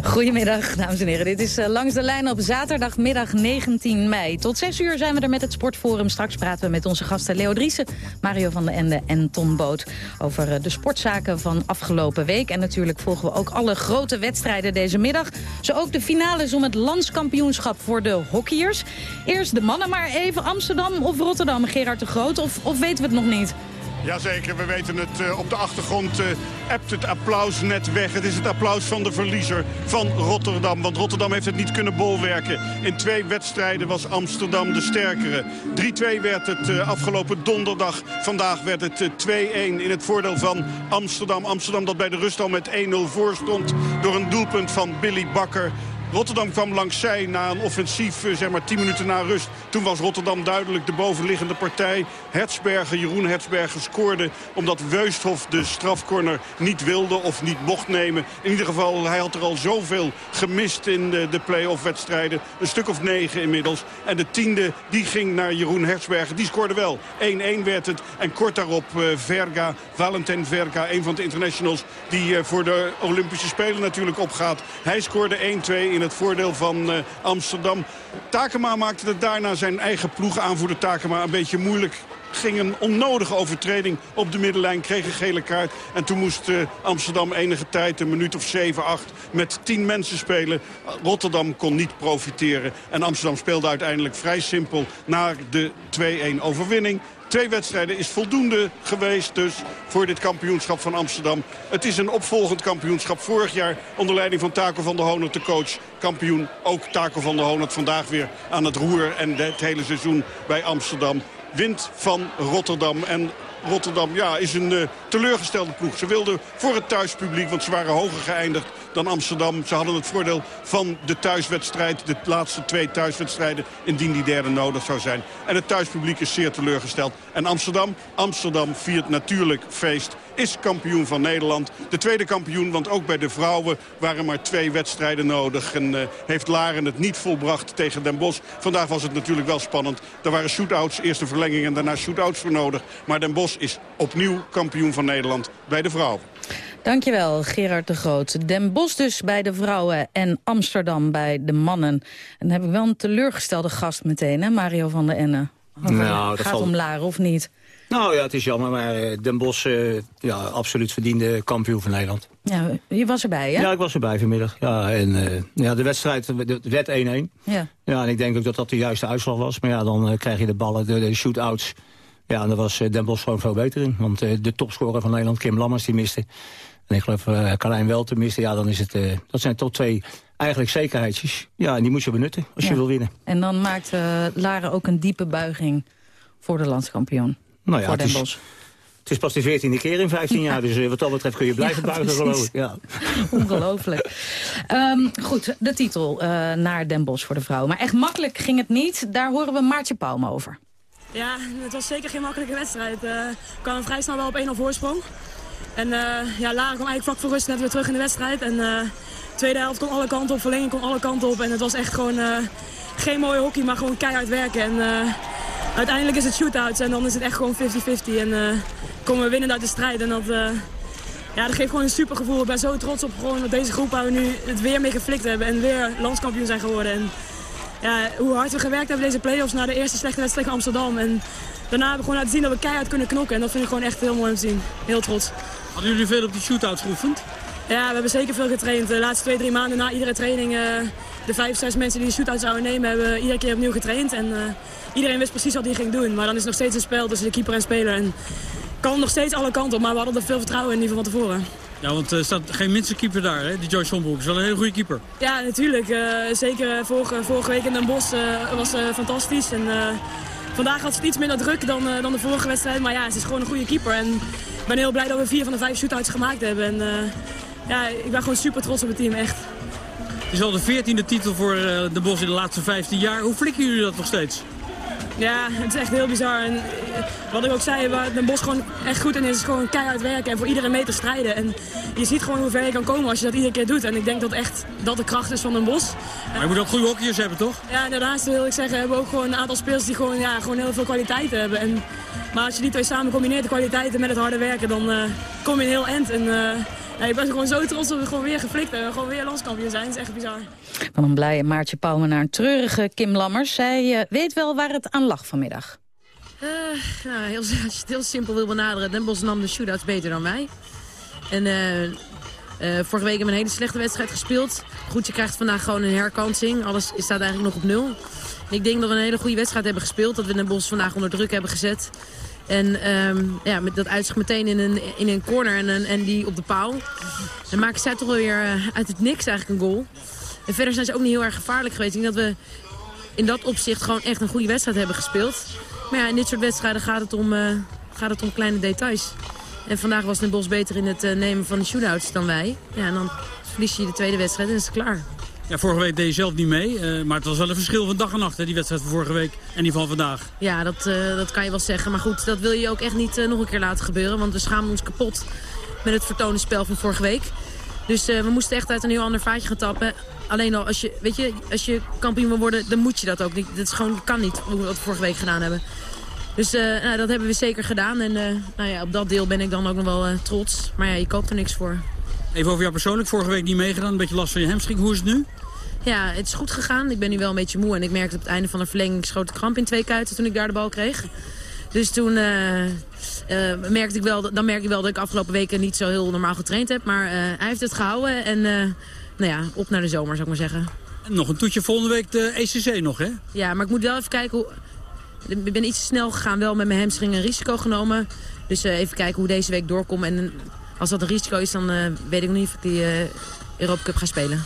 Goedemiddag, dames en heren. Dit is uh, Langs de Lijn op zaterdagmiddag 19 mei. Tot 6 uur zijn we er met het Sportforum. Straks praten we met onze gasten Leo Driessen, Mario van den Ende en Ton Boot... over uh, de sportzaken van afgelopen week. En natuurlijk volgen we ook alle grote wedstrijden deze middag. Zo ook de finales om het landskampioenschap voor de hockeyers. Eerst de mannen maar even. Amsterdam of Rotterdam, Gerard de Groot? Of, of weten we het nog niet? Jazeker, we weten het. Uh, op de achtergrond uh, appt het applaus net weg. Het is het applaus van de verliezer van Rotterdam. Want Rotterdam heeft het niet kunnen bolwerken. In twee wedstrijden was Amsterdam de sterkere. 3-2 werd het uh, afgelopen donderdag. Vandaag werd het 2-1 in het voordeel van Amsterdam. Amsterdam dat bij de rust al met 1-0 voor stond door een doelpunt van Billy Bakker. Rotterdam kwam langs zij na een offensief, eh, zeg maar 10 minuten na rust. Toen was Rotterdam duidelijk de bovenliggende partij. Hertzberger, Jeroen Hertzberger scoorde omdat Weusthof de strafcorner niet wilde of niet mocht nemen. In ieder geval, hij had er al zoveel gemist in de, de play-off wedstrijden. Een stuk of negen inmiddels. En de tiende, die ging naar Jeroen Hertzberger. Die scoorde wel. 1-1 werd het. En kort daarop uh, Verga, Valentin Verga, een van de internationals... die uh, voor de Olympische Spelen natuurlijk opgaat. Hij scoorde 1-2 in in het voordeel van uh, Amsterdam. Takema maakte het daarna zijn eigen ploeg aanvoerder Takema een beetje moeilijk ging een onnodige overtreding op de middenlijn, kreeg een gele kaart. En toen moest uh, Amsterdam enige tijd, een minuut of 7, 8, met 10 mensen spelen. Rotterdam kon niet profiteren. En Amsterdam speelde uiteindelijk vrij simpel naar de 2-1 overwinning. Twee wedstrijden is voldoende geweest dus voor dit kampioenschap van Amsterdam. Het is een opvolgend kampioenschap. Vorig jaar onder leiding van Taco van der Honert, de coach, kampioen. Ook Taco van der Honert vandaag weer aan het roer en het hele seizoen bij Amsterdam. Wint van Rotterdam en Rotterdam ja, is een uh, teleurgestelde ploeg. Ze wilden voor het thuispubliek, want ze waren hoger geëindigd dan Amsterdam. Ze hadden het voordeel van de thuiswedstrijd, de laatste twee thuiswedstrijden... indien die derde nodig zou zijn. En het thuispubliek is zeer teleurgesteld. En Amsterdam, Amsterdam viert natuurlijk feest is kampioen van Nederland. De tweede kampioen, want ook bij de vrouwen waren maar twee wedstrijden nodig. En uh, heeft Laren het niet volbracht tegen Den Bosch. Vandaag was het natuurlijk wel spannend. Er waren shootouts, eerste verlenging en daarna shootouts voor nodig. Maar Den Bosch is opnieuw kampioen van Nederland bij de vrouwen. Dankjewel, Gerard de Groot. Den Bosch dus bij de vrouwen en Amsterdam bij de mannen. En dan heb ik wel een teleurgestelde gast meteen, hè, Mario van der Enne. Nou, dat gaat om Laren of niet? Nou ja, het is jammer, maar eh, Den Bosch, uh, ja, absoluut verdiende kampioen van Nederland. Ja, je was erbij, hè? Ja, ik was erbij vanmiddag. Ja, en uh, ja, de wedstrijd werd 1-1. Ja. ja, en ik denk ook dat dat de juiste uitslag was. Maar ja, dan krijg je de ballen, de, de shootouts. Ja, en daar was Den Bosch gewoon veel beter in. Want de topscorer van Nederland, Kim Lammers, die miste. En ik geloof uh, Carlijn Welten miste. Ja, dan is het, dat zijn toch twee eigenlijk zekerheidjes. Ja, en die moet je benutten als je wil winnen. En dan maakt Lara ook een diepe buiging voor de landskampioen. Nou ja, voor Den het is, het is pas de veertiende keer in 15 jaar, dus wat dat betreft kun je blijven ja, buigen, geloof ik. Ja. Ongelooflijk. um, goed, de titel uh, naar Den Bosch voor de vrouwen. Maar echt makkelijk ging het niet. Daar horen we Maartje Palm over. Ja, het was zeker geen makkelijke wedstrijd. Uh, kwam vrij snel wel op 1-0 voorsprong. En uh, ja, Lara kwam eigenlijk vlak voor rust net weer terug in de wedstrijd. En de tweede helft kon alle kanten op, verlenging kon alle kanten op. En het was echt gewoon geen mooie hockey, maar gewoon keihard werken. En uiteindelijk is het shootouts en dan is het echt gewoon 50-50. En uh, komen we winnen uit de strijd. En dat, uh, ja, dat geeft gewoon een super gevoel. Ik ben zo trots op gewoon op deze groep waar we nu het weer mee geflikt hebben. En weer landskampioen zijn geworden. En, ja, hoe hard we gewerkt hebben deze play-offs na de eerste slechte wedstrijd tegen Amsterdam. En daarna hebben we gewoon laten zien dat we keihard kunnen knokken. En dat vind ik gewoon echt heel mooi om te zien. Heel trots. Hadden jullie veel op die shootouts geoefend? Ja, we hebben zeker veel getraind. De laatste twee, drie maanden na iedere training... Uh, de vijf, zes mensen die de shootout zouden nemen... hebben iedere keer opnieuw getraind. En uh, iedereen wist precies wat hij ging doen. Maar dan is het nog steeds een spel tussen de keeper en speler. En kan nog steeds alle kanten op. Maar we hadden er veel vertrouwen in, in ieder geval van tevoren. Ja, want er uh, staat geen minste keeper daar, hè? die Joyce Schombroek. is wel een hele goede keeper. Ja, natuurlijk. zeker vorige, vorige week in Den Bosch was fantastisch. En, vandaag had ze iets minder druk dan, dan de vorige wedstrijd. Maar ja, ze is gewoon een goede keeper. En ik ben heel blij dat we vier van de vijf shootouts gemaakt hebben. En, ja, ik ben gewoon super trots op het team, echt. Het is al de veertiende titel voor uh, de Bos in de laatste 15 jaar. Hoe flikken jullie dat nog steeds? Ja, het is echt heel bizar. En wat ik ook zei, waar Den Bos gewoon echt goed in is, is gewoon keihard werken en voor iedere meter strijden. En je ziet gewoon hoe ver je kan komen als je dat iedere keer doet. En ik denk dat echt dat de kracht is van Den Bos. Maar je moet ook goede hockeyers hebben, toch? Ja, daarnaast wil ik zeggen, hebben we ook gewoon een aantal spelers die gewoon, ja, gewoon heel veel kwaliteit hebben. En, maar als je die twee samen combineert, de kwaliteiten met het harde werken, dan uh, kom je een heel eind. En, uh, ja, ik ben gewoon zo trots dat we gewoon weer geflikt hebben. Gewoon weer landskampioen zijn. Dat is echt bizar. Van een blije Maartje Pauwme naar een treurige Kim Lammers. Zij uh, weet wel waar het aan lag vanmiddag. Uh, nou, heel, als je het heel simpel wil benaderen. Den Bosch nam de shootouts beter dan mij. En uh, uh, vorige week hebben we een hele slechte wedstrijd gespeeld. Goed, je krijgt vandaag gewoon een herkansing. Alles staat eigenlijk nog op nul. Ik denk dat we een hele goede wedstrijd hebben gespeeld. Dat we Den Bosch vandaag onder druk hebben gezet. En um, ja, met dat uitzicht meteen in een, in een corner en, een, en die op de paal. Dan maken zij toch wel weer uh, uit het niks eigenlijk een goal. En verder zijn ze ook niet heel erg gevaarlijk geweest. Ik denk dat we in dat opzicht gewoon echt een goede wedstrijd hebben gespeeld. Maar ja, in dit soort wedstrijden gaat het om, uh, gaat het om kleine details. En vandaag was Den Bos beter in het uh, nemen van de shootouts dan wij. Ja, en dan verlies je de tweede wedstrijd en is het klaar. Ja, vorige week deed je zelf niet mee. Uh, maar het was wel een verschil van dag en nacht, hè, die wedstrijd van vorige week en die van vandaag. Ja, dat, uh, dat kan je wel zeggen. Maar goed, dat wil je ook echt niet uh, nog een keer laten gebeuren. Want we schamen ons kapot met het vertonen spel van vorige week. Dus we moesten echt uit een heel ander vaatje gaan tappen. Alleen al, als je, weet je, als je kampioen wil worden, dan moet je dat ook niet. Dat is gewoon, kan niet, hoe we dat vorige week gedaan hebben. Dus nou, dat hebben we zeker gedaan. En nou ja, op dat deel ben ik dan ook nog wel trots. Maar ja, je koopt er niks voor. Even over jou persoonlijk. Vorige week niet meegedaan. Een beetje last van je hamstring. Hoe is het nu? Ja, het is goed gegaan. Ik ben nu wel een beetje moe. En ik merkte op het einde van de verlenging schoot kramp in twee kuiten toen ik daar de bal kreeg. Dus toen uh, uh, merkte ik wel, dan merk ik wel dat ik afgelopen weken niet zo heel normaal getraind heb. Maar uh, hij heeft het gehouden. En nou ja, op naar de zomer zou ik maar zeggen. En nog een toetje volgende week de ECC nog, hè? Ja, maar ik moet wel even kijken hoe... Ik ben iets snel gegaan, wel met mijn hamstring een risico genomen. Dus even kijken hoe deze week doorkomt. En als dat een risico is, dan weet ik nog niet of ik die Europa Cup ga spelen.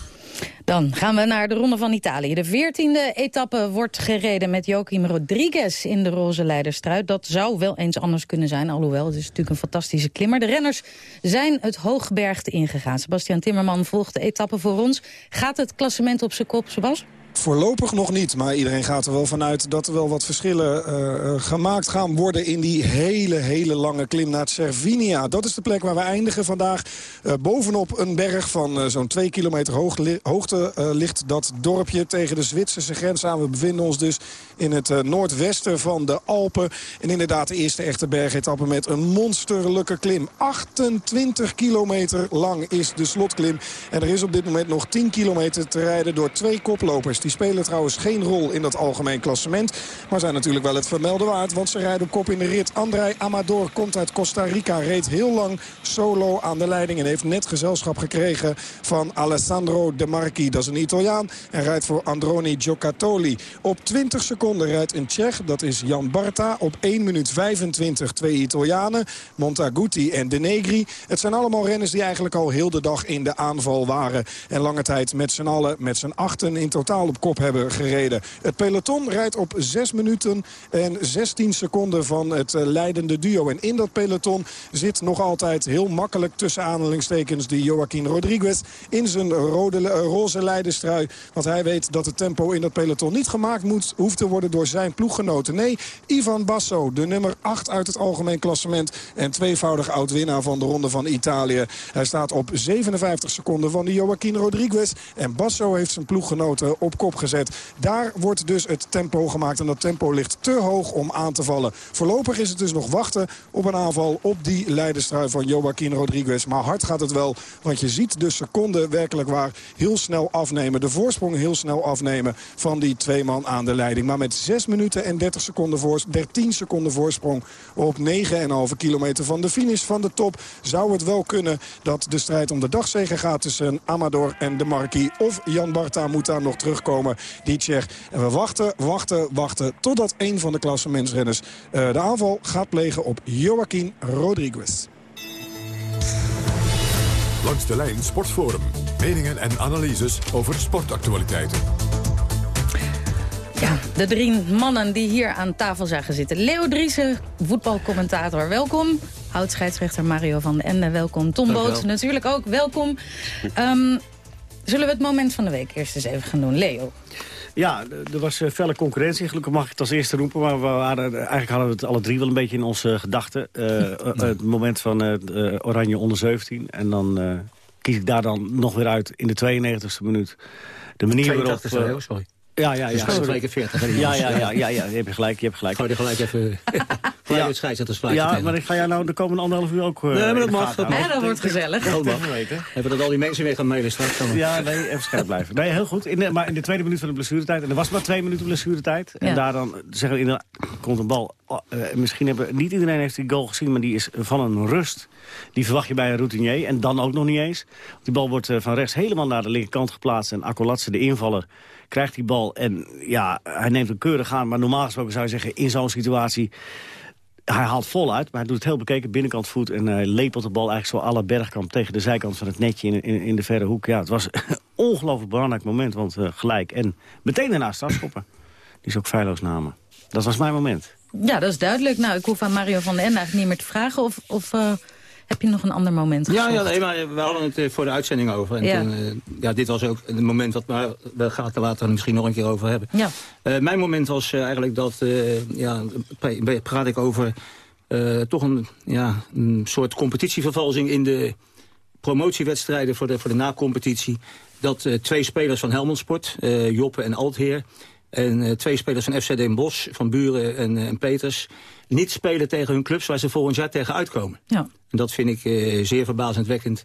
Dan gaan we naar de Ronde van Italië. De veertiende etappe wordt gereden met Joachim Rodriguez in de roze leiderstruit. Dat zou wel eens anders kunnen zijn, alhoewel het is natuurlijk een fantastische klimmer. De renners zijn het hoogbergte ingegaan. Sebastian Timmerman volgt de etappe voor ons. Gaat het klassement op zijn kop, Sebas? Voorlopig nog niet, maar iedereen gaat er wel vanuit dat er wel wat verschillen uh, gemaakt gaan worden in die hele, hele lange klim naar Cervinia. Dat is de plek waar we eindigen vandaag. Uh, bovenop een berg van zo'n twee kilometer hoog, li hoogte ligt dat dorpje tegen de Zwitserse grens aan. We bevinden ons dus in het noordwesten van de Alpen. En inderdaad de eerste echte bergetappe met een monsterlijke klim. 28 kilometer lang is de slotklim. En er is op dit moment nog 10 kilometer te rijden door twee koplopers. Die spelen trouwens geen rol in dat algemeen klassement. Maar zijn natuurlijk wel het vermelden waard. Want ze rijden op kop in de rit. André Amador komt uit Costa Rica. Reed heel lang solo aan de leiding. En heeft net gezelschap gekregen van Alessandro De Marchi. Dat is een Italiaan. En rijdt voor Androni Giocattoli. Op 20 seconden rijdt een Tsjech. Dat is Jan Barta. Op 1 minuut 25 twee Italianen. Montaguti en De Negri. Het zijn allemaal renners die eigenlijk al heel de dag in de aanval waren. En lange tijd met z'n allen, met z'n achten in totaal op kop hebben gereden. Het peloton rijdt op 6 minuten en 16 seconden van het eh, leidende duo. En in dat peloton zit nog altijd heel makkelijk tussen aanhalingstekens... die Joaquin Rodriguez in zijn rode, uh, roze leidenstrui. Want hij weet dat het tempo in dat peloton niet gemaakt moet, hoeft te worden door zijn ploeggenoten. Nee, Ivan Basso, de nummer 8 uit het algemeen klassement... en tweevoudig oud-winnaar van de Ronde van Italië. Hij staat op 57 seconden van die Joaquin Rodriguez. En Basso heeft zijn ploeggenoten op Daar wordt dus het tempo gemaakt. En dat tempo ligt te hoog om aan te vallen. Voorlopig is het dus nog wachten op een aanval op die leiderstrui van Joaquin Rodriguez. Maar hard gaat het wel. Want je ziet de seconden werkelijk waar heel snel afnemen. De voorsprong heel snel afnemen van die twee man aan de leiding. Maar met 6 minuten en 30 seconden voor, 13 seconden voorsprong op 9,5 kilometer van de finish van de top. Zou het wel kunnen dat de strijd om de dagzegen gaat tussen Amador en de Marquis. Of Jan Barta moet daar nog terugkomen die Tsjech. En we wachten, wachten, wachten totdat een van de klassementsrenners uh, de aanval gaat plegen op Joaquin Rodriguez. Langs de lijn Sportforum. Meningen en analyses over sportactualiteiten. Ja, de drie mannen die hier aan tafel zagen zitten. Leo Driessen, voetbalcommentator, welkom. Oud-scheidsrechter Mario van den Ende, welkom. Tom Boot, natuurlijk ook, welkom. Um, Zullen we het moment van de week eerst eens even gaan doen? Leo. Ja, er was uh, felle concurrentie. Gelukkig mag ik het als eerste roepen. Maar we waren, eigenlijk hadden we het alle drie wel een beetje in onze gedachten. Uh, het moment van Oranje onder 17. En dan kies ik daar dan nog weer uit in de 92e minuut. De manier waarop... sorry. Ja, ja, ja. Dus 42. Ja, ja, ja, ja, ja, je hebt gelijk, je hebt gelijk. Ga je gelijk even... Ja. scheidsrechters Ja, maar ik ga jij nou de komende anderhalf uur ook... Uh, nee, maar dat mag. Dat, mag. dat wordt gezellig. Dat mag. Hebben dat al die mensen weer gaan mailen straks? Dan ja, nee, even scherp blijven. Nee, heel goed. In de, maar in de tweede minuut van de blessuretijd... en er was maar twee minuten blessuretijd... Ja. en daar dan zeggen we, in de, komt een bal... Uh, misschien hebben, niet iedereen heeft die goal gezien... maar die is van een rust. Die verwacht je bij een routinier. En dan ook nog niet eens. Die bal wordt uh, van rechts helemaal naar de linkerkant geplaatst... en Akkolatse, de invaller krijgt die bal en ja, hij neemt een keurig aan. Maar normaal gesproken zou je zeggen, in zo'n situatie... Hij haalt vol uit, maar hij doet het heel bekeken. Binnenkant voet en hij lepelt de bal eigenlijk zo alle bergkamp... tegen de zijkant van het netje in, in, de verre hoek. Ja, het was een ongelooflijk belangrijk moment, want uh, gelijk. En meteen daarna strafschoppen. Die is ook feilloos namen. Dat was mijn moment. Ja, dat is duidelijk. Nou, ik hoef aan Mario van den Ende niet meer te vragen... of, of uh, heb je nog een ander moment Ja, ja nee, maar we hadden het eh, voor de uitzending over. En ja. Toen, uh, ja, dit was ook het moment dat we, we gaan het er later misschien nog een keer over hebben. Ja. Uh, mijn moment was eigenlijk dat, ja, praat ik over toch een, ja, een soort competitievervalsing in de promotiewedstrijden voor de, voor de na-competitie. Dat twee spelers van Helmond Sport, Joppe en Altheer, en uh, twee spelers van FC Den Bosch, van Buren en, uh, en, Peters... niet spelen tegen hun clubs waar ze volgend jaar tegen uitkomen. Ja. En dat vind ik uh, zeer verbazendwekkend.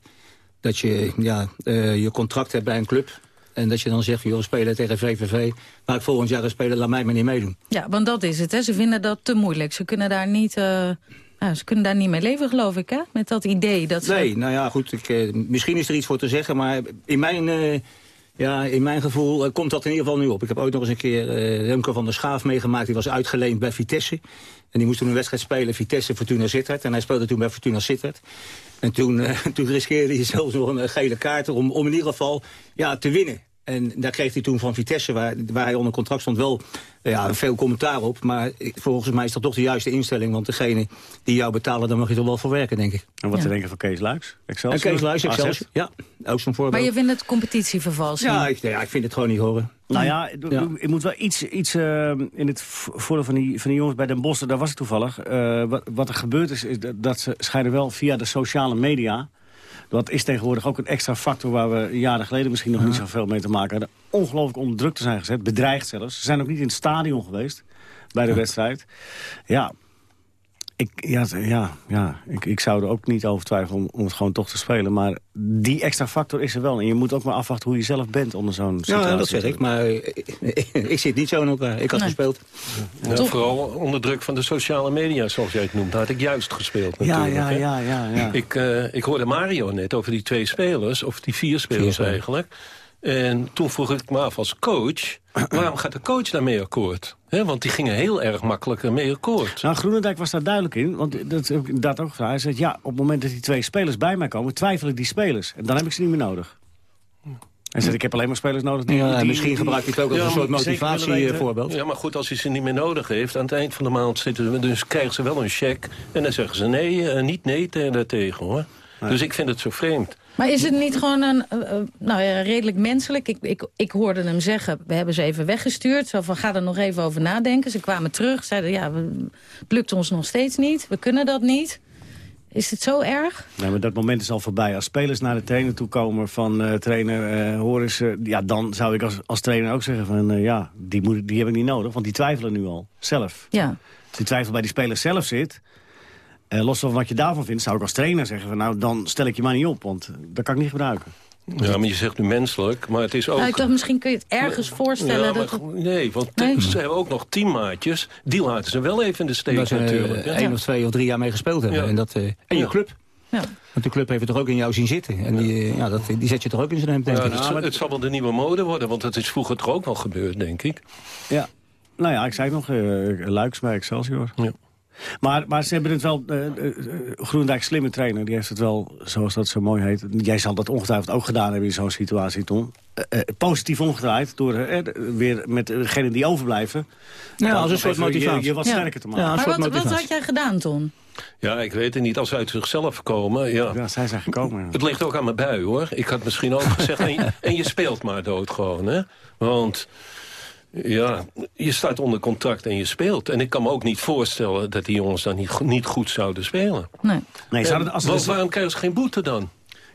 Dat je ja, je contract hebt bij een club... En dat je dan zegt, joh, spelen tegen VVV... maar ik volgend jaar ga spelen, laat mij maar niet meedoen. Ja, want dat is het, hè. Ze vinden dat te moeilijk. Ze kunnen daar niet... Nou, ze kunnen daar niet mee leven, geloof ik, hè? Met dat idee dat ze... Nee, nou ja, goed. Ik, misschien is er iets voor te zeggen, maar in mijn ja, in mijn gevoel uh, komt dat in ieder geval nu op. Ik heb ook nog eens een keer Remco van der Schaaf meegemaakt. Die was uitgeleend bij Vitesse. En die moest toen een wedstrijd spelen, Vitesse, Fortuna Sittard. En hij speelde toen bij Fortuna Sittard. En toen, uh, toen riskeerde hij zelfs nog een gele kaart om, om in ieder geval ja, te winnen. En daar kreeg hij toen van Vitesse, waar, waar hij onder contract stond, wel ja, veel commentaar op. Maar volgens mij is dat toch de juiste instelling. Want degene die jou betalen, daar mag je toch wel voor werken, denk ik. En wat ja. te denken van Kees Luiks? Excelsior? En Kees Luiks, Excelsior. Ja, ook zo'n voorbeeld. Maar je vindt het competitievervalsing? Ja, ik, ja, ik vind het gewoon niet horen. Nou ja, ik moet wel iets, iets uh, in het voordeel van die, van die jongens bij Den Bosch, daar was ik toevallig. Uh, wat, wat er gebeurd is, is dat ze schijnen wel via de sociale media... Dat is tegenwoordig ook een extra factor waar we jaren geleden misschien nog niet zoveel mee te maken hadden. Ongelooflijk onder druk te zijn gezet, bedreigd zelfs. Ze zijn ook niet in het stadion geweest bij de wedstrijd. Ja, ik, ja, ja, ja. Ik, ik zou er ook niet over twijfelen om, om het gewoon toch te spelen. Maar die extra factor is er wel. En je moet ook maar afwachten hoe je zelf bent onder zo'n situatie. Ja, dat zeg ik. Maar ik, ik zit niet zo in elkaar. Ik had nee. gespeeld. Ja, vooral onder druk van de sociale media, zoals jij het noemt. Daar had ik juist gespeeld natuurlijk. Ja, ja, ja. ja, ja. Ik, uh, ik hoorde Mario net over die twee spelers. Of die vier spelers vier eigenlijk. En toen vroeg ik me af als coach... waarom gaat de coach daarmee akkoord? He, want die gingen heel erg makkelijk mee akkoord. Nou, Groenendijk was daar duidelijk in. Want dat heb ik inderdaad ook gevraagd. Hij zei, ja, op het moment dat die twee spelers bij mij komen... twijfel ik die spelers. En dan heb ik ze niet meer nodig. Hij zei, ik heb alleen maar spelers nodig die... Ja, die misschien gebruikt hij het ook als ja, een soort motivatievoorbeeld. Ja, maar goed, als hij ze niet meer nodig heeft... aan het eind van de maand zitten ze, dus krijgen ze wel een cheque... en dan zeggen ze nee, uh, niet nee daartegen, hoor. Nee. Dus ik vind het zo vreemd. Maar is het niet gewoon een, uh, nou ja, redelijk menselijk? Ik, ik, ik hoorde hem zeggen, we hebben ze even weggestuurd. Zo van, ga er nog even over nadenken. Ze kwamen terug, zeiden, ja, het lukt ons nog steeds niet. We kunnen dat niet. Is het zo erg? Nee, maar dat moment is al voorbij. Als spelers naar de trainer toe komen van uh, trainer, uh, horen ze... Ja, dan zou ik als, als trainer ook zeggen van... Ja, die, moet, die heb ik niet nodig, want die twijfelen nu al. Zelf. Ja. Als die twijfel bij die spelers zelf zit... Uh, los van wat je daarvan vindt, zou ik als trainer zeggen... Van, nou, dan stel ik je maar niet op, want dat kan ik niet gebruiken. Ja, maar je zegt nu menselijk, maar het is ook... Nou, ik dacht, misschien kun je het ergens voorstellen. Ja, dat het... Nee, want nee? ze hebben ook nog teammaatjes. Die laten ze wel even in de steek dat natuurlijk. Uh, één of twee of drie jaar mee gespeeld hebben. Ja. En, dat, uh, en je club. Ja. Want de club heeft het toch ook in jou zien zitten. En die, ja, dat, die zet je toch ook in zijn hemd, denk ik. het, het zal wel de nieuwe mode worden, want het is vroeger toch ook wel gebeurd, denk ik. Ja. Nou ja, ik zei het nog, uh, Luiks bij Excelsior. Ja. Maar, maar ze hebben het wel, uh, uh, Groendijk slimme trainer, die heeft het wel, zoals dat zo mooi heet. Jij zal dat ongetwijfeld ook gedaan hebben in zo'n situatie, Tom. Uh, positief omgedraaid, door weer met degenen die overblijven. Ja, als een soort motivatie. Je, je wat Ja. sterker te maken. Ja, Maar wat, had jij gedaan, Ton? Ja, ik weet het niet. Als ze uit zichzelf komen, ja. Ja, zij zijn gekomen. Ja. Het ligt ook aan mijn bui, hoor. Ik had misschien ook gezegd, en je, en je speelt maar dood gewoon, hè. Want... Ja, je staat onder contract en je speelt. En ik kan me ook niet voorstellen dat die jongens dan niet, niet goed zouden spelen. Nee. Nee, ze hadden, En als wa- ze, waarom krijgen ze geen boete dan?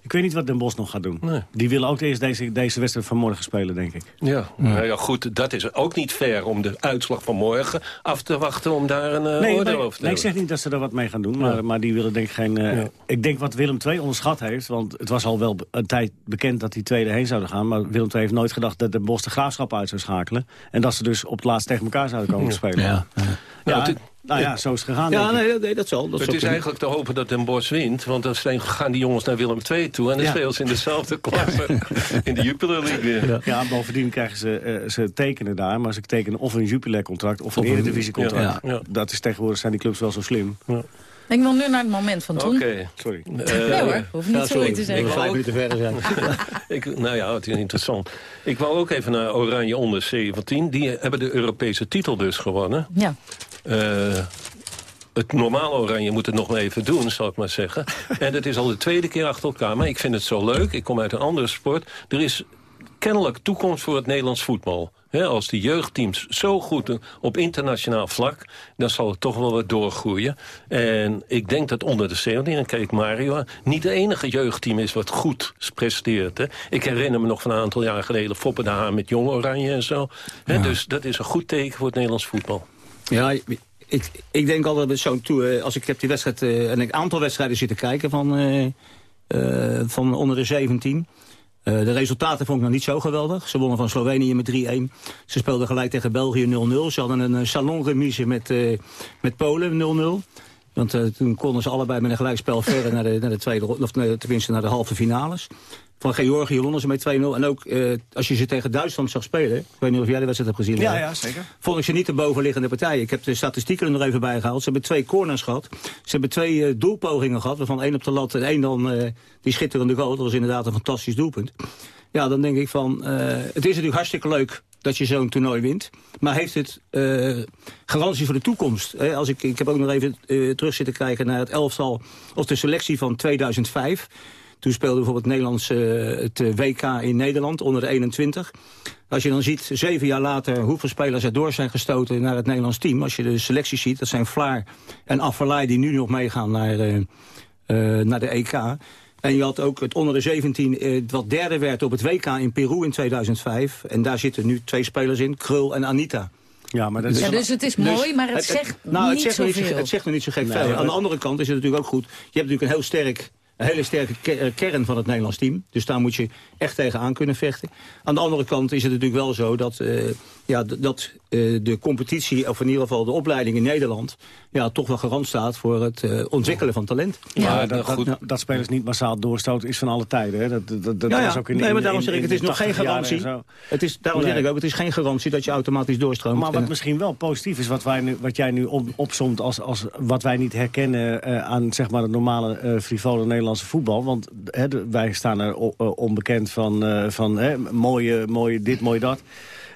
Ik weet niet wat Den Bos nog gaat doen. Nee. Die willen ook eerst deze, deze wedstrijd van morgen spelen, denk ik. Ja, nou ja, goed, dat is ook niet fair om de uitslag van morgen af te wachten om daar een eh, Nee, oordeel over te nee, ik hebben. zeg niet dat ze er wat mee gaan doen, maar, maar die willen denk ik geen... eh, Ja. Ik denk wat Willem II onderschat heeft, want het was al wel een tijd bekend dat die tweede heen zouden gaan, maar Willem II heeft nooit gedacht dat de Bos de graafschap uit zou schakelen. En dat ze dus op het laatst tegen elkaar zouden komen te spelen. Ja. Ja, Nou, nou ja, zo is het gegaan. Ja, ik. nee, dat- nee, dat zal. Dat Het zal is kunnen. eigenlijk te hopen dat Den Bosch wint. Want dan zijn- gaan die jongens naar Willem II toe. En dan Ja. spelen ze in dezelfde klasse. in de Jupiler League weer. Ja, bovendien krijgen ze, eh, ze tekenen daar, maar ze tekenen of een Jupiler contract of een Of een- Eredivisie contract. ja, ja. Dat is tegenwoordig zijn die clubs wel zo slim. Ik wil nu naar het moment van Ton. Oké. Sorry. Eh, nee hoor, hoeft niet Ja, sorry sorry. te Ik zeggen. wil wou vijf minuten verder zijn. Ik, nou ja, het is interessant. Ik wou ook even naar Oranje onder 17. Die hebben de Europese titel dus gewonnen. Ja. Eh, het normale Oranje moet het nog maar even doen, zal ik maar zeggen. En het is al de tweede keer achter elkaar. Maar ik vind het zo leuk. Ik kom uit een andere sport. Er is kennelijk toekomst voor het Nederlands voetbal. Als die jeugdteams zo goed doen op internationaal vlak... dan zal het toch wel wat doorgroeien. En ik denk dat onder de 17, en kijk Mario... niet de enige jeugdteam is wat goed presteert. Ik herinner me nog van een aantal jaar geleden... Foppen de Haan met Jong Oranje en zo. Dus dat is een goed teken voor het Nederlands voetbal. Ja, ik, ik denk altijd zo'n toe. eh, Als ik heb die wedstrijd eh, en een aantal wedstrijden zitten kijken van, eh, van onder de 17. Eh, de resultaten vond ik nog niet zo geweldig. Ze wonnen van Slovenië met 3-1. Ze speelden gelijk tegen België 0-0. Ze hadden een salonremise met, met Polen 0-0. Want eh, toen konden ze allebei met een gelijkspel verder naar de, naar de tweede, of tenminste naar de halve finales. Van Georgië wonnen ze met 2-0. En ook eh, als je ze tegen Duitsland zag spelen, ik weet niet of jij de wedstrijd hebt gezien. Ja, ja, zeker. Vond ik ze niet de bovenliggende partij. Ik heb de statistieken er nog even bij gehaald. Ze hebben twee corners gehad. Ze hebben twee eh, doelpogingen gehad. Waarvan één op de lat en één dan die schitterende goal. Dat was inderdaad een fantastisch doelpunt. Ja, dan denk ik van, eh, het is natuurlijk hartstikke leuk dat je zo'n toernooi wint. Maar heeft het uh, garantie voor de toekomst? als ik, ik heb ook nog even uh, terug zitten kijken naar het elftal... of de selectie van 2005. Toen speelde bijvoorbeeld Nederlands het WK in Nederland onder de 21. Als je dan ziet, zeven jaar later, hoeveel spelers er door zijn gestoten naar het Nederlands team. Als je de selectie ziet, dat zijn Vlaar en Affelay die nu nog meegaan naar, naar de EK. En je had ook het onder de 17 eh, wat derde werd op het WK in Peru in 2005. En daar zitten nu twee spelers in, Krul en Anita. Ja, maar dat is... ja, dus het is mooi, dus maar het, zegt nou, het zegt niet het zegt nog niet zo gek nee, veel. Aan de andere kant is het natuurlijk ook goed. Je hebt natuurlijk een heel sterk een hele sterke eh, kern van het Nederlands team. Dus daar moet je echt tegenaan kunnen vechten. Aan de andere kant is het natuurlijk wel zo dat, uh, ja, dat uh, de competitie... of in ieder geval de opleiding in Nederland... Ja, toch wel garant staat voor het uh, ontwikkelen van talent. Ja, ja dat, goed, dat spelers niet massaal doorstoten is van alle tijden. Hè? Dat, dat, dat ja, ja. ook in, nee, maar daarom zeg ik, het is nog geen garantie. Het is, daarom nee. zeg ik ook, het is geen garantie dat je automatisch doorstroomt. Maar wat misschien wel positief is, wat, wij nu, wat jij nu op, opzomt... Als, als wat wij niet herkennen aan zeg maar, het normale uh, frivole Nederlandse voetbal. Want hè, wij staan er onbekend van, uh, van hè, mooie, mooie dit, mooi dat.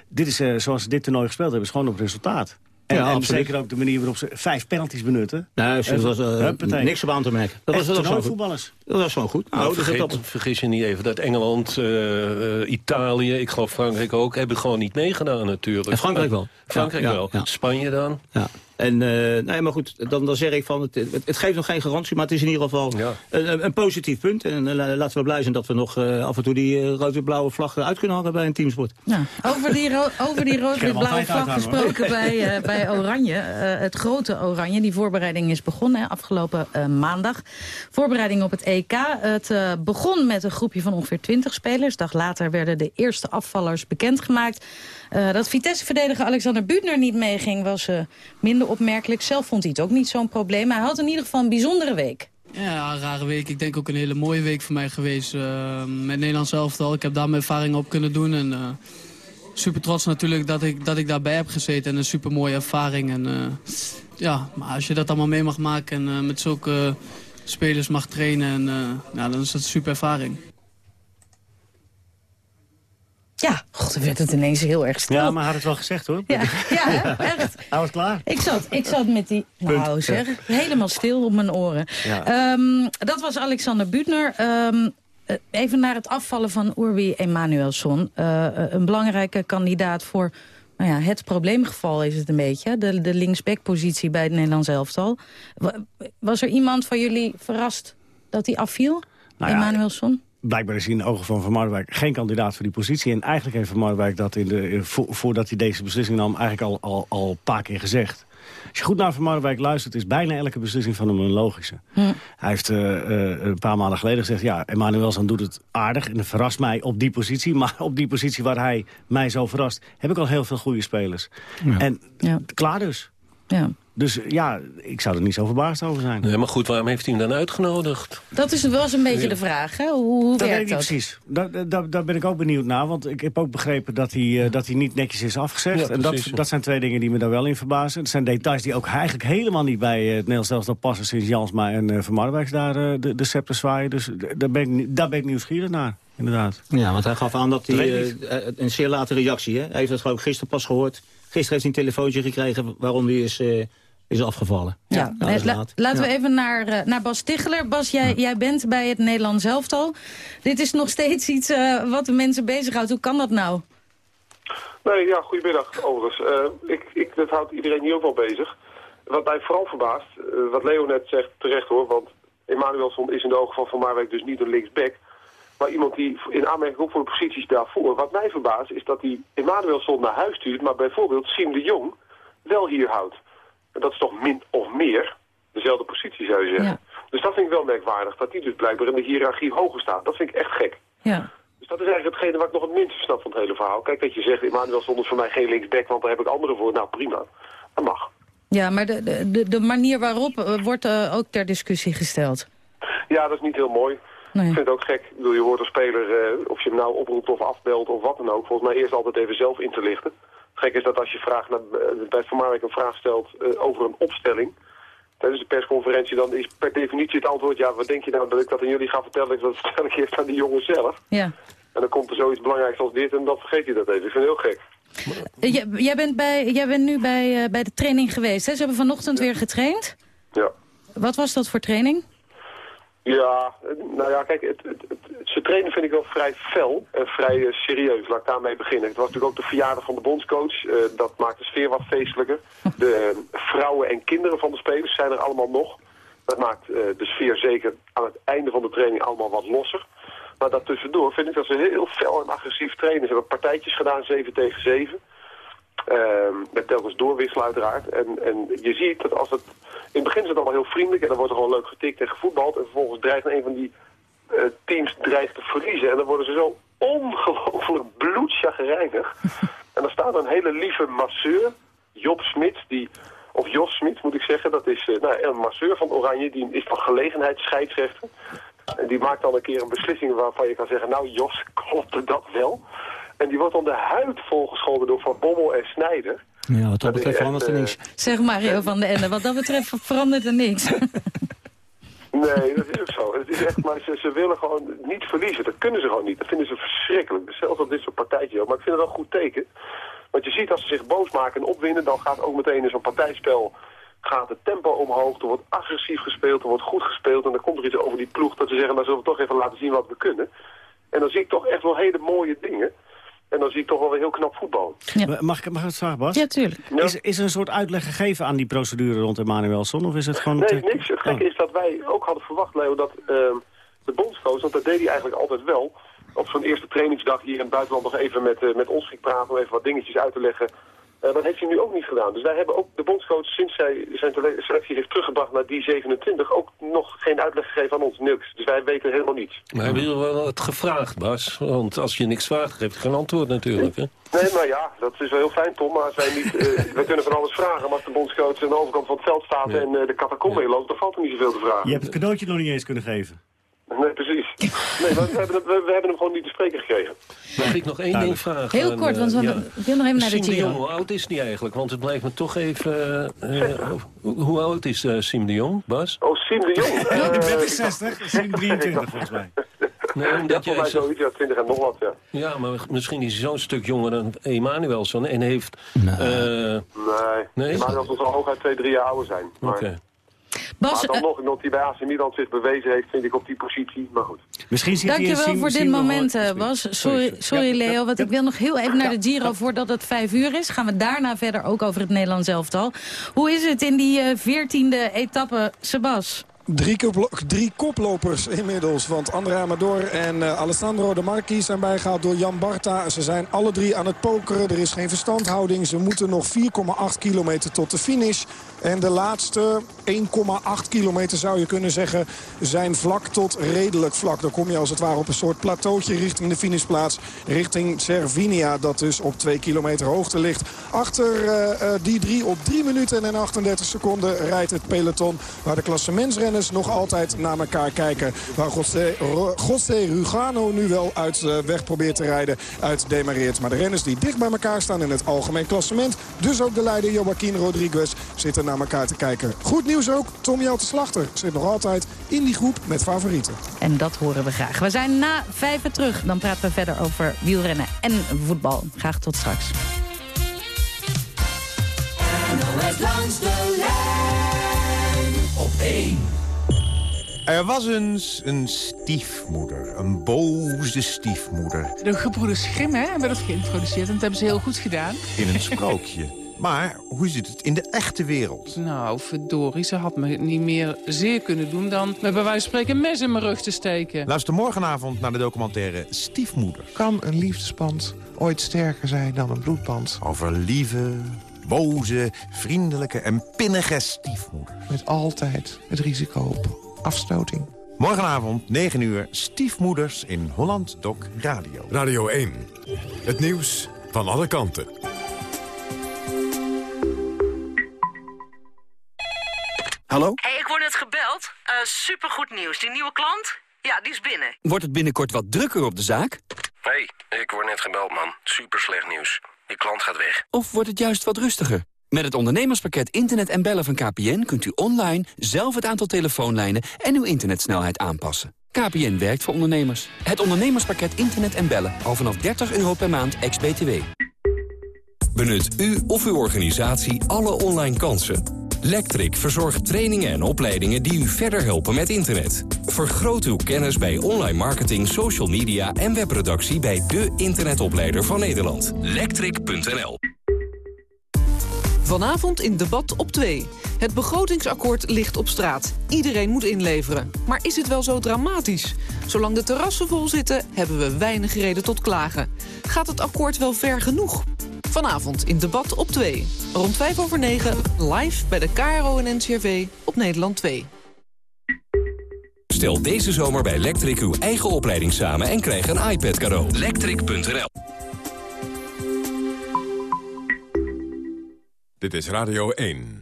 Dit is, uh, zoals ze dit toernooi gespeeld hebben, is gewoon op resultaat. En, ja, en zeker ook de manier waarop ze vijf penalties benutten. Nee, dat was uh, niks op aan te merken. Dat was, dat was voetballers. Dat was gewoon goed. Nou, nou vergeet, dat... vergis je niet even dat Engeland, uh, Italië, ik geloof Frankrijk ook... hebben gewoon niet meegedaan natuurlijk. En Frankrijk wel. Frankrijk ja, wel. Spanje dan. Ja. En uh, nee, maar goed, dan, dan zeg ik van, het, het, geeft nog geen garantie, maar het is in ieder geval ja. een, een, positief punt. En uh, laten we blij zijn dat we nog uh, af en toe die uh, rood-blauwe vlag uit kunnen hangen bij een teamsport. Ja. Over die, ro over die rood-blauwe vlag gesproken bij, bij Oranje, het grote Oranje. Die voorbereiding is begonnen afgelopen maandag. Voorbereiding op het EK. Het begon met een groepje van ongeveer 20 spelers. Dag later werden de eerste afvallers bekendgemaakt. Uh, dat Vitesse-verdediger Alexander Buutner niet meeging was uh, minder opmerkelijk. Zelf vond hij het ook niet zo'n probleem. Hij had in ieder geval een bijzondere week. Ja, een rare week. Ik denk ook een hele mooie week voor mij geweest. Uh, met Nederlands elftal. Ik heb daar mijn ervaring op kunnen doen. En super trots natuurlijk dat ik, dat ik daarbij heb gezeten. En een super mooie ervaring. En, ja, maar als je dat allemaal mee mag maken en met zulke spelers mag trainen... En, nou, dan is dat een super ervaring. Ja, god, dan werd het ineens heel erg stil. Ja, maar had het wel gezegd, hoor. Ja, ja echt. Hij was klaar. Ik zat, ik zat met die, nou zeg, helemaal stil op mijn oren. Ja. Um, dat was Alexander Buutner. Um, even naar het afvallen van Urbi Emanuelson. Uh, een belangrijke kandidaat voor nou ja, het probleemgeval is het een beetje. De, de linksbackpositie bij het Nederlands elftal. Was er iemand van jullie verrast dat hij afviel, nou ja, Emanuelson? Blijkbaar is hij in de ogen van Van Marwijk geen kandidaat voor die positie. En eigenlijk heeft Van Marwijk dat in de, voordat hij deze beslissing nam eigenlijk al, al, al een paar keer gezegd. Als je goed naar Van Marwijk luistert, is bijna elke beslissing van hem een logische. Hm. Hij heeft uh, uh, een paar maanden geleden gezegd... ja, Emmanuelson doet het aardig en verrast mij op die positie. Maar op die positie waar hij mij zo verrast... heb ik al heel veel goede spelers. Ja. En ja. klaar dus. Ja. Dus ja, ik zou er niet zo verbaasd over zijn. Nee, maar goed, waarom heeft hij hem dan uitgenodigd? Dat is wel eens een beetje de vraag, hè? Hoe, hoe dat werkt dat? precies. Daar, daar, daar ben ik ook benieuwd naar. Want ik heb ook begrepen dat hij, uh, dat hij niet netjes is afgezegd. Ja, en dat, dat zijn twee dingen die me daar wel in verbazen. Het zijn details die ook eigenlijk helemaal niet bij uh, het Nederlands elftal passen... sinds Jansma en uh, Van Marwijks daar uh, de, de scepter zwaaien. Dus daar ben, ik, daar ben ik nieuwsgierig naar. Inderdaad. Ja, want hij gaf aan dat hij een zeer late reactie... Hè? Hij heeft het geloof ik gisteren pas gehoord. Gisteren heeft hij een telefoontje gekregen waarom hij is is afgevallen. Ja, ja la laten we even naar, uh, naar Bas Ticheler. Bas, jij, jij bent bij het Nederlands elftal. Dit is nog steeds iets uh, wat de mensen bezighoudt. Hoe kan dat nou? Nee, ja, goedemiddag overigens. Uh, ik, ik, dat houdt iedereen hier ook wel bezig. Wat mij vooral verbaast, wat Leo net zegt terecht hoor, want Emanuelson is in de ogen van Van Marwijk dus niet een linksback. Maar iemand die in aanmerking ook voor de posities daarvoor. Wat mij verbaast is dat hij Emanuelson naar huis stuurt, maar bijvoorbeeld Siem de Jong wel hier houdt. En dat is toch min of meer dezelfde positie, zou je zeggen. Dus dat vind ik wel merkwaardig, dat die dus blijkbaar in de hiërarchie hoger staat. Dat vind ik echt gek. Ja. Dus dat is eigenlijk hetgene wat ik nog het minst snap van het hele verhaal. Kijk, dat je zegt, Emmanuel stond voor mij geen linksback, want daar heb ik anderen voor. Nou, prima. Dat mag. Ja, maar de, de, de manier waarop uh, wordt uh, ook ter discussie gesteld. Ja, dat is niet heel mooi. Nee. Ik vind het ook gek. Ik bedoel, je hoort een speler, uh, of je hem nou oproept of afbelt of wat dan ook, volgens mij eerst altijd even zelf in te lichten. Gek is dat als je vraagt naar, eh, bij Van Marwijk een vraag stelt uh, over een opstelling... tijdens de persconferentie, dan is per definitie het antwoord... ja, wat denk je nou dat ik dat aan jullie ga vertellen... dat vertel ik eerst aan die jongens zelf. Ja. En dan komt er zoiets belangrijks als dit en dan vergeet hij dat even. Ik vind het heel gek. Uh, jij, bent bij, jij bent nu bij, uh, bij de training geweest, hè? Ze hebben vanochtend weer getraind. Ja. Wat was dat voor training? Ja, nou ja, kijk, het, het, het, ze trainen vind ik wel vrij fel en vrij uh, serieus. Laat ik daarmee beginnen. Het was natuurlijk ook de verjaardag van de bondscoach. Uh, dat maakt de sfeer wat feestelijker. De uh, vrouwen en kinderen van de spelers zijn er allemaal nog. Dat maakt de sfeer zeker aan het einde van de training allemaal wat losser. Maar daartussendoor vind ik dat ze heel fel en agressief trainen. Ze hebben partijtjes gedaan, 7 tegen 7. Ehm, met telkens doorwisselen uiteraard. En, en je ziet dat als het... In het begin is het allemaal heel vriendelijk en dan wordt er gewoon leuk getikt en gevoetbald. En vervolgens dreigt een van die teams dreigt te verliezen. En dan worden ze zo ongelooflijk bloedchagrijnig. en dan staat een hele lieve masseur, Job Smit, die... Of Jos Smit moet ik zeggen, dat is uh, nou, een masseur van Oranje, die is van gelegenheidsscheidsrechter. En die maakt dan een keer een beslissing waarvan je kan zeggen, nou Jos, klopte dat wel? En die wordt dan de huid volgescholden door Van Bommel en Snijder. Ja, wat dat betreft verandert er niks. Zeg Mario van der Ende, wat dat betreft verandert er niks. nee, dat is ook zo. Het is echt, maar ze, willen gewoon niet verliezen. Dat kunnen ze gewoon niet. Dat vinden ze verschrikkelijk. Zelfs op dit soort partijtjes. Maar ik vind het wel een goed teken. Want je ziet als ze zich boos maken en opwinden, dan gaat ook meteen in zo'n partijspel gaat het tempo omhoog, er wordt agressief gespeeld, er wordt goed gespeeld en dan komt er iets over die ploeg dat ze zeggen, nou zullen we toch even laten zien wat we kunnen. En dan zie ik toch echt wel hele mooie dingen. En dan zie ik toch wel weer heel knap voetbal. Ja. Mag, ik, mag ik het vragen, Bas? Ja, tuurlijk. Ja. Is, is er een soort uitleg gegeven aan die procedure rond Emmanuelson? Of is het gewoon... Nee, niks. Het gekke oh. is dat wij ook hadden verwacht, Leo, dat uh, de bondscoach, want dat deed hij eigenlijk altijd wel, op zo'n eerste trainingsdag hier in het buitenland nog even met, uh, met ons ging praten, om even wat dingetjes uit te leggen. Uh, dat heeft hij nu ook niet gedaan. Dus wij hebben ook de bondscoach sinds zij zijn selectie heeft teruggebracht naar die 27 ook nog geen uitleg gegeven aan ons niks. Dus wij weten helemaal niets. Maar hebben jullie wel het gevraagd, Bas? Want als je niks vraagt, geeft je geen antwoord natuurlijk. Hè? Nee, maar ja, dat is wel heel fijn, Tom. Maar als wij, niet, uh, wij kunnen van alles vragen. Maar als de bondscoach aan de overkant van het veld staat ja. en uh, de catacombe ja. loopt, dan valt er niet zoveel te vragen. Je hebt het cadeautje nog niet eens kunnen geven. Nee, precies. Nee, we hebben, hem, we, we hebben hem gewoon niet te spreken gekregen. Mag ik nog één ja, ding vragen? Heel kort, want we ja. wil nog even naar de Giro. hoe oud is die eigenlijk? Want het blijft me toch even... Uh, hoe, oud is uh, Sim de Jong, Bas? Oh, Sim de Jong? Uh, ik ben 60, Sim 23 volgens mij. Nee, omdat ja, jij mij zoiets, ja, 20 en nog wat, ja. Ja, maar misschien is hij zo'n stuk jonger dan Emanuelson en heeft... Nee, nee? nee? Emanuelson zal hooguit 2, 3 jaar ouder zijn. Oké. Okay. Bas, maar dan nog, omdat hij bij AC Milan zich bewezen heeft, vind ik op die positie. Maar goed. Misschien zit Dankjewel hij voor dit moment, uh, Bas. Sorry, sorry ja, Leo, want ja, ik wil nog heel even naar de Giro voordat het vijf uur is. Gaan we daarna verder ook over het Nederlands elftal. Hoe is het in die veertiende uh, etappe, Sebas? Drie, drie, koplopers inmiddels. Want André Amador en uh, Alessandro de Marchi zijn bijgehaald door Jan Barta. Ze zijn alle drie aan het pokeren. Er is geen verstandhouding. Ze moeten nog 4,8 kilometer tot de finish. En de laatste 1,8 kilometer zou je kunnen zeggen zijn vlak tot redelijk vlak. Dan kom je als het ware op een soort plateautje richting de finishplaats. Richting Cervinia dat dus op 2 kilometer hoogte ligt. Achter uh, uh, die drie op 3 minuten en 38 seconden rijdt het peloton. Waar de nog altijd naar elkaar kijken. Waar José, José Rugano nu wel uit uh, weg probeert te rijden. Uit demareert. Maar de renners die dicht bij elkaar staan in het algemeen klassement. Dus ook de leider Joaquin Rodriguez zitten naar elkaar te kijken. Goed nieuws ook, Tom Jelte Slachter zit nog altijd in die groep met favorieten. En dat horen we graag. We zijn na vijven terug. Dan praten we verder over wielrennen en voetbal. Graag tot straks. NOS langs de lijn op 1. Er was eens een stiefmoeder, een boze stiefmoeder. De gebroeders Grimm hè, hebben dat geïntroduceerd en dat hebben ze heel goed gedaan. In een sprookje. Maar hoe zit het in de echte wereld? Nou, verdorie, ze had me niet meer zeer kunnen doen dan... met bij wijze van spreken een mes in mijn rug te steken. Luister morgenavond naar de documentaire Stiefmoeder. Kan een liefdesband ooit sterker zijn dan een bloedband? Over lieve, boze, vriendelijke en pinnige stiefmoeder. Met altijd het risico op afstoting. Morgenavond, 9 uur, Stiefmoeders in Holland Doc Radio. Radio 1, het nieuws van alle kanten. Hallo? hey, ik word net gebeld. Uh, supergoed nieuws. Die nieuwe klant? Ja, die is binnen. Wordt het binnenkort wat drukker op de zaak? hey, ik word net gebeld, man. Super slecht nieuws. Die klant gaat weg. Of wordt het juist wat rustiger? Met het ondernemerspakket Internet en Bellen van KPN... kunt u online zelf het aantal telefoonlijnen en uw internetsnelheid aanpassen. KPN werkt voor ondernemers. Het ondernemerspakket Internet en Bellen. Al vanaf 30 euro per maand, ex-BTW. Benut u of uw organisatie alle online kansen. Lectric verzorgt trainingen en opleidingen die u verder helpen met internet. Vergroot uw kennis bij online marketing, social media en webproductie bij de internetopleider van Nederland. Lectric.nl Vanavond in debat op 2. Het begrotingsakkoord ligt op straat. Iedereen moet inleveren. Maar is het wel zo dramatisch? Zolang de terrassen vol zitten, hebben we weinig reden tot klagen. Gaat het akkoord wel ver genoeg? Vanavond in debat op 2. Rond 5 over 9, live bij de KRO en NCRV op Nederland 2. Stel deze zomer bij Lectric uw eigen opleiding samen en krijg een iPad cadeau. Lectric.nl Dit is Radio 1.